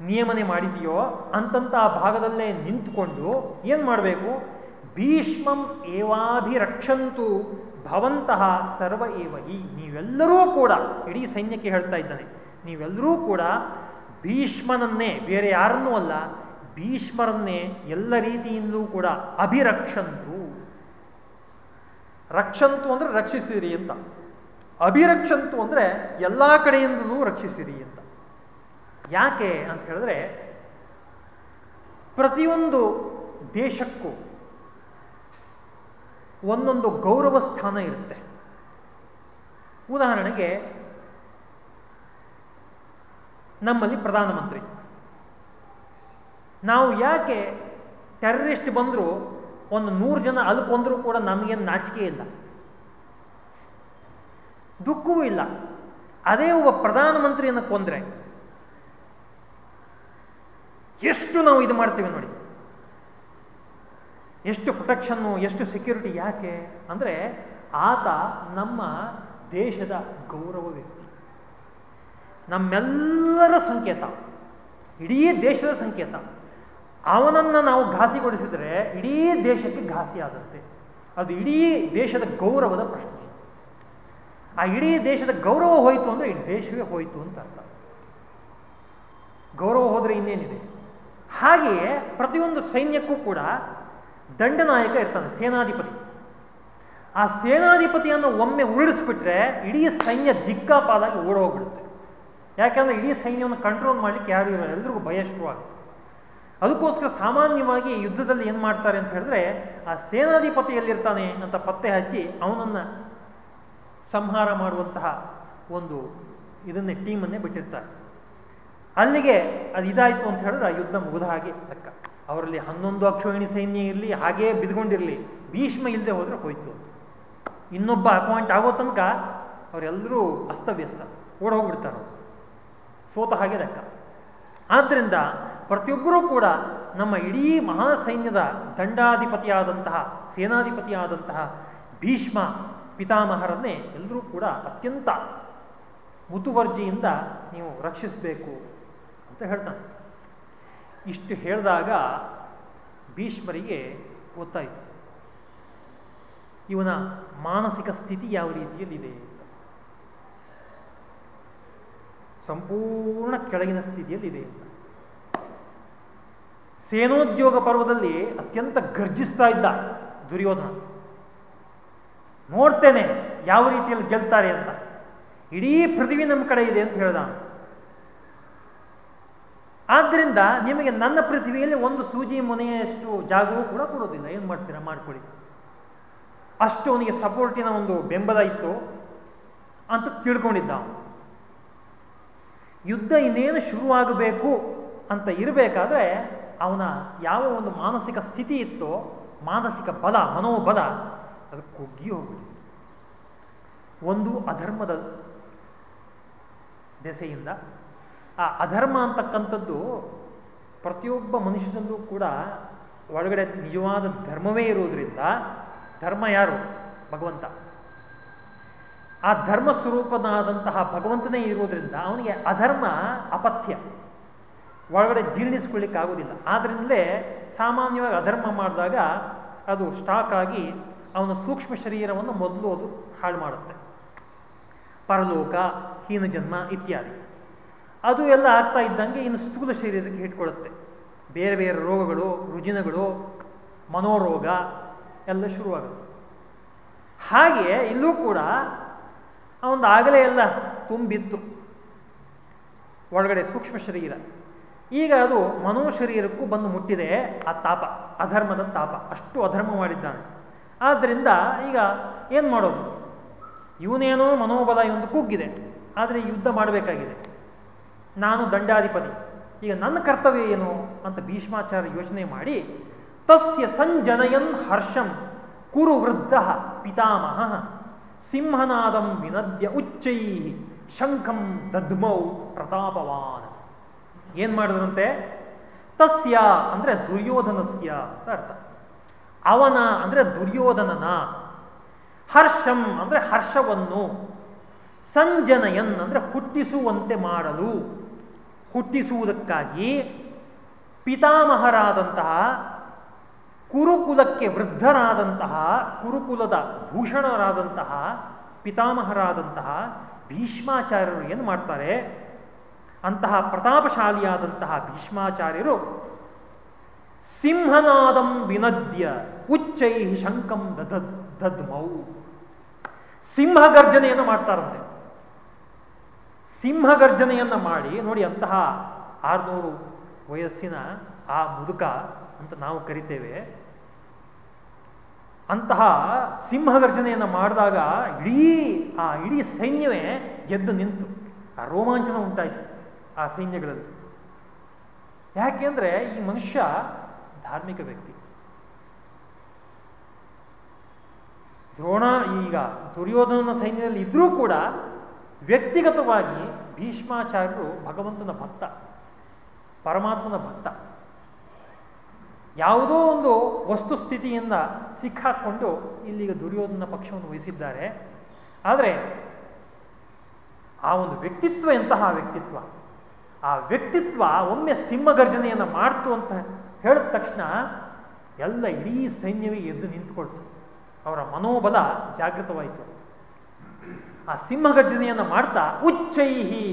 ನಿಯಮನೆ ಮಾಡಿದೆಯೋ ಅಂತಂತ ಆ ಭಾಗದಲ್ಲೇ ನಿಂತುಕೊಂಡು ಏನು ಮಾಡಬೇಕು? ಭೀಷ್ಮಂ ಏವಾಭಿರಕ್ಷಂತು ಭವಂತಹ ಸರ್ವ ಏವ ಈ ನೀವೆಲ್ಲರೂ ಕೂಡ, ಇಡೀ ಸೈನ್ಯಕ್ಕೆ ಹೇಳ್ತಾ ಇದ್ದಾನೆ, ನೀವೆಲ್ಲರೂ ಕೂಡ ಭೀಷ್ಮನನ್ನೇ, ಬೇರೆ ಯಾರನ್ನೂ ಅಲ್ಲ, ಭೀಷ್ಮರನ್ನೇ ಎಲ್ಲ ರೀತಿಯಿಂದಲೂ ಕೂಡ ಅಭಿರಕ್ಷಂತು. ರಕ್ಷಂತು ಅಂದ್ರೆ ರಕ್ಷಿಸಿರಿ ಅಂತ. ಅಭಿರಕ್ಷಂತು ಅಂದ್ರೆ ಎಲ್ಲ ಕಡೆಯಿಂದಲೂ ರಕ್ಷಿಸಿರಿ ಅಂತ. ಯಾಕೆ ಅಂತ ಹೇಳಿದ್ರೆ ಪ್ರತಿಯೊಂದು ದೇಶಕ್ಕೂ ಒಂದೊಂದು ಗೌರವ ಸ್ಥಾನ ಇರುತ್ತೆ. ಉದಾಹರಣೆಗೆ ನಮ್ಮಲ್ಲಿ ಪ್ರಧಾನಮಂತ್ರಿ. ನಾವು ಯಾಕೆ ಟೆರರಿಸ್ಟ್ ಬಂದರೂ ಒಂದು ನೂರು ಜನ ಅಲ್ಕೊಂಡ್ರೂ ಕೂಡ ನಮಗೇನು ನಾಚಿಕೆ ಇಲ್ಲ. ದುಃಖವೂ ಇಲ್ಲ. ಅದೇ ಒಬ್ಬ ಪ್ರಧಾನಮಂತ್ರಿಯನ್ನು ಕೊಂದರೆ ಎಷ್ಟು ನಾವು ಇದು ಮಾಡ್ತೀವಿ ನೋಡಿ. ಎಷ್ಟು ಪ್ರೊಟೆಕ್ಷನ್ನು, ಎಷ್ಟು ಸೆಕ್ಯೂರಿಟಿ ಯಾಕೆ ಅಂದರೆ ಆತ ನಮ್ಮ ದೇಶದ ಗೌರವ ವ್ಯಕ್ತಿ. ನಮ್ಮೆಲ್ಲರ ಸಂಕೇತ, ಇಡೀ ದೇಶದ ಸಂಕೇತ. ಅವನನ್ನು ನಾವು ಘಾಸಿಗೊಳಿಸಿದರೆ ಇಡೀ ದೇಶಕ್ಕೆ ಘಾಸಿ ಆದಂತೆ. ಅದು ಇಡೀ ದೇಶದ ಗೌರವದ ಪ್ರಶ್ನೆ. ಆ ಇಡೀ ದೇಶದ ಗೌರವ ಹೋಯಿತು ಅಂದರೆ ಇಡೀ ದೇಶವೇ ಹೋಯಿತು ಅಂತ ಅರ್ಥ. ಗೌರವ ಹೋದರೆ ಇನ್ನೇನಿದೆ? ಹಾಗೆಯೇ ಪ್ರತಿಯೊಂದು ಸೈನ್ಯಕ್ಕೂ ಕೂಡ ದಂಡನಾಯಕ ಇರ್ತಾನೆ, ಸೇನಾಧಿಪತಿ. ಆ ಸೇನಾಧಿಪತಿಯನ್ನು ಒಮ್ಮೆ ಉರುಳಿಸ್ಬಿಟ್ರೆ ಇಡೀ ಸೈನ್ಯ ದಿಕ್ಕಾಪಾಲಾಗಿ ಓಡೋಗ್ಬಿಡುತ್ತೆ. ಯಾಕಂದ್ರೆ ಇಡೀ ಸೈನ್ಯವನ್ನು ಕಂಟ್ರೋಲ್ ಮಾಡ್ಲಿಕ್ಕೆ ಯಾರು ಇರೋಲ್ಲ, ಎಲ್ರಿಗೂ ಭಯ ಅದಕ್ಕೋಸ್ಕರ ಸಾಮಾನ್ಯವಾಗಿ ಯುದ್ಧದಲ್ಲಿ ಏನು ಮಾಡ್ತಾರೆ ಅಂತ ಹೇಳಿದ್ರೆ, ಆ ಸೇನಾಧಿಪತಿ ಎಲ್ಲಿರ್ತಾನೆ ಅಂತ ಪತ್ತೆ ಹಚ್ಚಿ ಅವನನ್ನು ಸಂಹಾರ ಮಾಡುವಂತಹ ಒಂದು ಇದನ್ನೇ ಟೀಮನ್ನೇ ಬಿಟ್ಟಿರ್ತಾರೆ. ಅಲ್ಲಿಗೆ ಅದು ಇದಾಯಿತು ಅಂತ ಹೇಳಿದ್ರೆ ಯುದ್ಧ ಮುಗಿದ ಹಾಗೆ ಲೆಕ್ಕ. ಅವರಲ್ಲಿ ಹನ್ನೊಂದು ಅಕ್ಷೋಹಿಣಿ ಸೈನ್ಯ ಇರಲಿ, ಹಾಗೇ ಬಿದ್ಕೊಂಡಿರಲಿ, ಭೀಷ್ಮ ಇಲ್ಲದೆ ಹೋದ್ರೆ ಹೋಯ್ತು. ಇನ್ನೊಬ್ಬ ಅಪಾಯಿಂಟ್ ಆಗೋ ತನಕ ಅವರೆಲ್ಲರೂ ಅಸ್ತವ್ಯಸ್ತ ಓಡ ಹೋಗ್ಬಿಡ್ತಾರೆ ಸೋತ ಹಾಗೆ ಲೆಕ್ಕ. ಆದ್ದರಿಂದ ಪ್ರತಿಯೊಬ್ಬರೂ ಕೂಡ ನಮ್ಮ ಇಡೀ ಮಹಾ ಸೈನ್ಯದ ದಂಡಾಧಿಪತಿಯಾದಂತಹ, ಸೇನಾಧಿಪತಿಯಾದಂತಹ ಭೀಷ್ಮ ಪಿತಾಮಹರನ್ನೇ ಎಲ್ಲರೂ ಕೂಡ ಅತ್ಯಂತ ಮುತುವರ್ಜಿಯಿಂದ ನೀವು ರಕ್ಷಿಸಬೇಕು. ಅಂತ ಹೇಳ್ತಾನೆ. ಇಷ್ಟು ಹೇಳಿದಾಗ ಭೀಷ್ಮರಿಗೆ ಗೊತ್ತಾಯಿತು. ಇವನ ಮಾನಸಿಕ ಸ್ಥಿತಿ ಯಾವ ರೀತಿಯಲ್ಲಿದೆ ಸಂಪೂರ್ಣ ಕೆಳಗಿನ ಸ್ಥಿತಿಯಲ್ಲಿದೆ ಅಂತ. ಸೇನೋದ್ಯೋಗ ಪರ್ವದಲ್ಲಿ ಅತ್ಯಂತ ಗರ್ಜಿಸ್ತಾ ಇದ್ದ ದುರ್ಯೋಧನ. ನೋಡ್ತೇನೆ ಯಾವ ರೀತಿಯಲ್ಲಿ ಗೆಲ್ತಾರೆ ಅಂತ. ಇಡೀ ಪೃಥ್ವಿ ನಮ್ಮ ಕಡೆ ಇದೆ ಅಂತ ಹೇಳ್ದ ಆದ್ದರಿಂದ ನಿಮಗೆ ನನ್ನ ಪೃಥ್ವಿಯಲ್ಲಿ ಒಂದು ಸೂಜಿ ಮೊನೆಯಷ್ಟು ಜಾಗವೂ ಕೂಡ ಕೊಡೋದಿಲ್ಲ. ಏನು ಮಾಡ್ತೀರಾ? ಮಾಡ್ಕೊಳ್ಳಿ. ಅಷ್ಟು ಅವನಿಗೆ ಸಪೋರ್ಟಿನ ಒಂದು ಬೆಂಬಲ ಇತ್ತು ಅಂತ ತಿಳ್ಕೊಂಡಿದ್ದ ಅವನು. ಯುದ್ಧ ಇನ್ನೇನು ಶುರುವಾಗಬೇಕು ಅಂತ ಇರಬೇಕಾದ್ರೆ ಅವನ ಯಾವ ಒಂದು ಮಾನಸಿಕ ಸ್ಥಿತಿ ಇತ್ತೋ, ಮಾನಸಿಕ ಬಲ, ಮನೋಬಲ ಅದು ಕುಗ್ಗಿ ಹೋಗ್ಬಿಟ್ಟಿದೆ ಒಂದು ಅಧರ್ಮದ ದೆಸೆಯಿಂದ ಆ ಅಧರ್ಮ ಅಂತಕ್ಕಂಥದ್ದು ಪ್ರತಿಯೊಬ್ಬ ಮನುಷ್ಯನಲ್ಲೂ ಕೂಡ ಒಳಗಡೆ ನಿಜವಾದ ಧರ್ಮವೇ ಇರೋದ್ರಿಂದ ಧರ್ಮ ಯಾರು? ಭಗವಂತ. ಆ ಧರ್ಮ ಸ್ವರೂಪನಾದಂತಹ ಭಗವಂತನೇ ಇರುವುದರಿಂದ ಅವನಿಗೆ ಅಧರ್ಮ ಅಪಥ್ಯ. ಒಳಗಡೆ ಜೀರ್ಣಿಸ್ಕೊಳ್ಳಿಕ್ಕೆ ಆಗೋದಿಲ್ಲ. ಆದ್ರಿಂದಲೇ ಸಾಮಾನ್ಯವಾಗಿ ಅಧರ್ಮ ಮಾಡಿದಾಗ ಅದು ಸ್ಟಾಕ್ ಆಗಿ ಅವನ ಸೂಕ್ಷ್ಮ ಶರೀರವನ್ನು ಮೊದಲು ಅದು ಹಾಳು ಮಾಡುತ್ತೆ. ಪರಲೋಕ, ಹೀನ ಜನ್ಮ ಇತ್ಯಾದಿ. ಅದು ಎಲ್ಲ ಆಗ್ತಾ ಇದ್ದಂಗೆ ಇನ್ನು ಸ್ಥೂಲ ಶರೀರಕ್ಕೆ ಹಿಡ್ಕೊಳ್ಳುತ್ತೆ ಬೇರೆ ಬೇರೆ ರೋಗಗಳು, ರುಜಿನಗಳು, ಮನೋರೋಗ ಎಲ್ಲ ಶುರುವಾಗುತ್ತೆ. ಹಾಗೆ ಇಲ್ಲೂ ಕೂಡ ಒಂದು ಆಗಲೇ ಎಲ್ಲ ತುಂಬಿತ್ತು. ಒಳಗಡೆ ಸೂಕ್ಷ್ಮ ಶರೀರ. ಈಗ ಅದು ಮನೋ ಶರೀರಕ್ಕೂ ಬಂದು ಮುಟ್ಟಿದೆ, ಆ ತಾಪ, ಅಧರ್ಮದ ತಾಪ. ಅಷ್ಟು ಅಧರ್ಮ ಮಾಡಿದ್ದಾನೆ. ಆದ್ದರಿಂದ ಈಗ ಏನು ಮಾಡೋದು? ಇವನೇನೋ ಮನೋಬಲ ಇವೊಂದು ಕುಗ್ಗಿದೆ. ಆದರೆ ಯುದ್ಧ ಮಾಡಬೇಕಾಗಿದೆ. ನಾನು ದಂಡಾಧಿಪತಿ. ಈಗ ನನ್ನ ಕರ್ತವ್ಯ ಏನು ಅಂತ ಭೀಷ್ಮಾಚಾರ್ಯ ಯೋಚನೆ ಮಾಡಿ, ತಸ್ಯ ಸಂಜನಯನ್ ಹರ್ಷಂ ಕುರು ವೃದ್ಧ ಪಿತಾಮಹ ಸಿಂಹನಾದಂ ವಿನದ್ಯ ಉಚ್ಚೈ ಶಂಖಂ ದದ್ಮೌ ಪ್ರತಾಪವಾನ್. ಏನ್ ಮಾಡಿದ್ರಂತೆ? ತಸ್ಯ ಅಂದ್ರೆ ದುರ್ಯೋಧನಸ್ಯ ಅಂತ ಅರ್ಥ. ಅವನ ಅಂದ್ರೆ ದುರ್ಯೋಧನನ, ಹರ್ಷಂ ಅಂದ್ರೆ ಹರ್ಷವನ್ನು, ಸಂಜನಯನ್ ಅಂದ್ರೆ ಹುಟ್ಟಿಸುವಂತೆ ಮಾಡಲು. ಹುಟ್ಟಿಸುವುದಕ್ಕಾಗಿ ಪಿತಾಮಹರಾದಂತಹ ಕುರುಕುಲಕ್ಕೆ ವೃದ್ಧರಾದಂತಹ, ಕುರುಕುಲದ ಭೂಷಣರಾದಂತಹ ಪಿತಾಮಹರಾದಂತಹ ಭೀಷ್ಮಾಚಾರ್ಯರು ಏನು ಮಾಡ್ತಾರೆ? ಅಂತಹ ಪ್ರತಾಪಶಾಲಿಯಾದಂತಹ ಭೀಷ್ಮಾಚಾರ್ಯರು ಸಿಂಹನಾದಂ ವಿನದ್ಯ ಉಚ್ಚೈ ಶಂಕಂ ದದ ದದ್ಮೌ ಸಿಂಹಗರ್ಜನೆಯನ್ನು ಮಾಡ್ತಾರಂತೆ ಸಿಂಹಗರ್ಜನೆಯನ್ನ ಮಾಡಿ, ನೋಡಿ ಅಂತಹ ಆರ್ನೂರು ವಯಸ್ಸಿನ ಆ ಮುದುಕ ಅಂತ ನಾವು ಕರಿತೇವೆ. ಅಂತಹ ಸಿಂಹಗರ್ಜನೆಯನ್ನು ಮಾಡಿದಾಗ ಇಡೀ, ಆ ಇಡೀ ಸೈನ್ಯವೇ ಎದ್ದು ನಿಂತು, ಆ ರೋಮಾಂಚನ ಉಂಟಾಯಿತು ಆ ಸೈನ್ಯಗಳಲ್ಲಿ. ಯಾಕೆಂದ್ರೆ ಈ ಮನುಷ್ಯ ಧಾರ್ಮಿಕ ವ್ಯಕ್ತಿ. ದ್ರೋಣ ಈಗ ದುರ್ಯೋಧನನ ಸೈನ್ಯದಲ್ಲಿ ಇದ್ರೂ ಕೂಡ ವ್ಯಕ್ತಿಗತವಾಗಿ ಭೀಷ್ಮಾಚಾರ್ಯರು ಭಗವಂತನ ಭಕ್ತ, ಪರಮಾತ್ಮನ ಭಕ್ತ. ಯಾವುದೋ ಒಂದು ವಸ್ತುಸ್ಥಿತಿಯಿಂದ ಸಿಕ್ಕಾಕೊಂಡು ಇಲ್ಲಿಗ ದುರ್ಯೋಧನ ಪಕ್ಷವನ್ನು ವಹಿಸಿದ್ದಾರೆ. ಆದರೆ ಆ ಒಂದು ವ್ಯಕ್ತಿತ್ವ ಎಂತಹ ವ್ಯಕ್ತಿತ್ವ? ಆ ವ್ಯಕ್ತಿತ್ವ ಒಮ್ಮೆ ಸಿಂಹಗರ್ಜನೆಯನ್ನು ಮಾಡ್ತು ಅಂತ ಹೇಳಿದ ತಕ್ಷಣ ಎಲ್ಲ ಇಡೀ ಸೈನ್ಯವೇ ಎದ್ದು ನಿಂತುಕೊಳ್ತು. ಅವರ ಮನೋಬಲ ಜಾಗೃತವಾಯಿತು. ಆ ಸಿಂಹಗರ್ಜನೆಯನ್ನು ಮಾಡ್ತಾ ಉಚ್ಚೈಹಿ.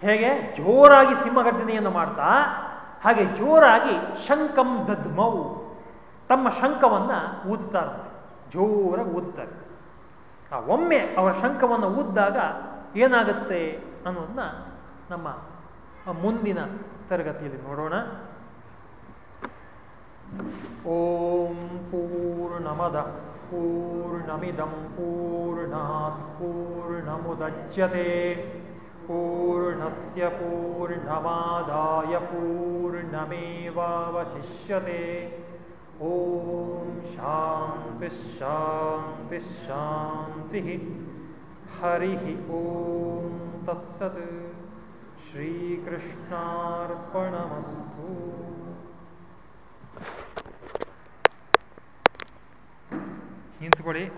ಹೇಗೆ? ಜೋರಾಗಿ ಸಿಂಹಗರ್ಜನೆಯನ್ನು ಮಾಡ್ತಾ, ಹಾಗೆ ಜೋರಾಗಿ ಶಂಕಂ ದದ್ಮೌ. ತಮ್ಮ ಶಂಕವನ್ನು ಊದ್ತಾರಂತೆ ಜೋರಾಗಿ ಊದ್ತಾರೆ. ಆ ಒಮ್ಮೆ ಅವರ ಶಂಕವನ್ನು ಊದ್ದಾಗ ಏನಾಗುತ್ತೆ ಅನ್ನೋದನ್ನ ನಮ್ಮ ಮುಂದಿನ ತರಗತಿಯಲ್ಲಿ ನೋಡೋಣ. ಓಂ ಪೂರ್ಣಮದ. पूर्णमिदं पूर्णात् पूर्णमुदच्यते पूर्णस्य पूर्णमादाय पूर्णमेवावशिष्यते ॐ शान्तिश्शान्तिश्शान्तिः हरिः ॐ तत्सत् श्रीकृष्णार्पणमस्तु ನಿಂತ್ಕೊಳ್ಳಿ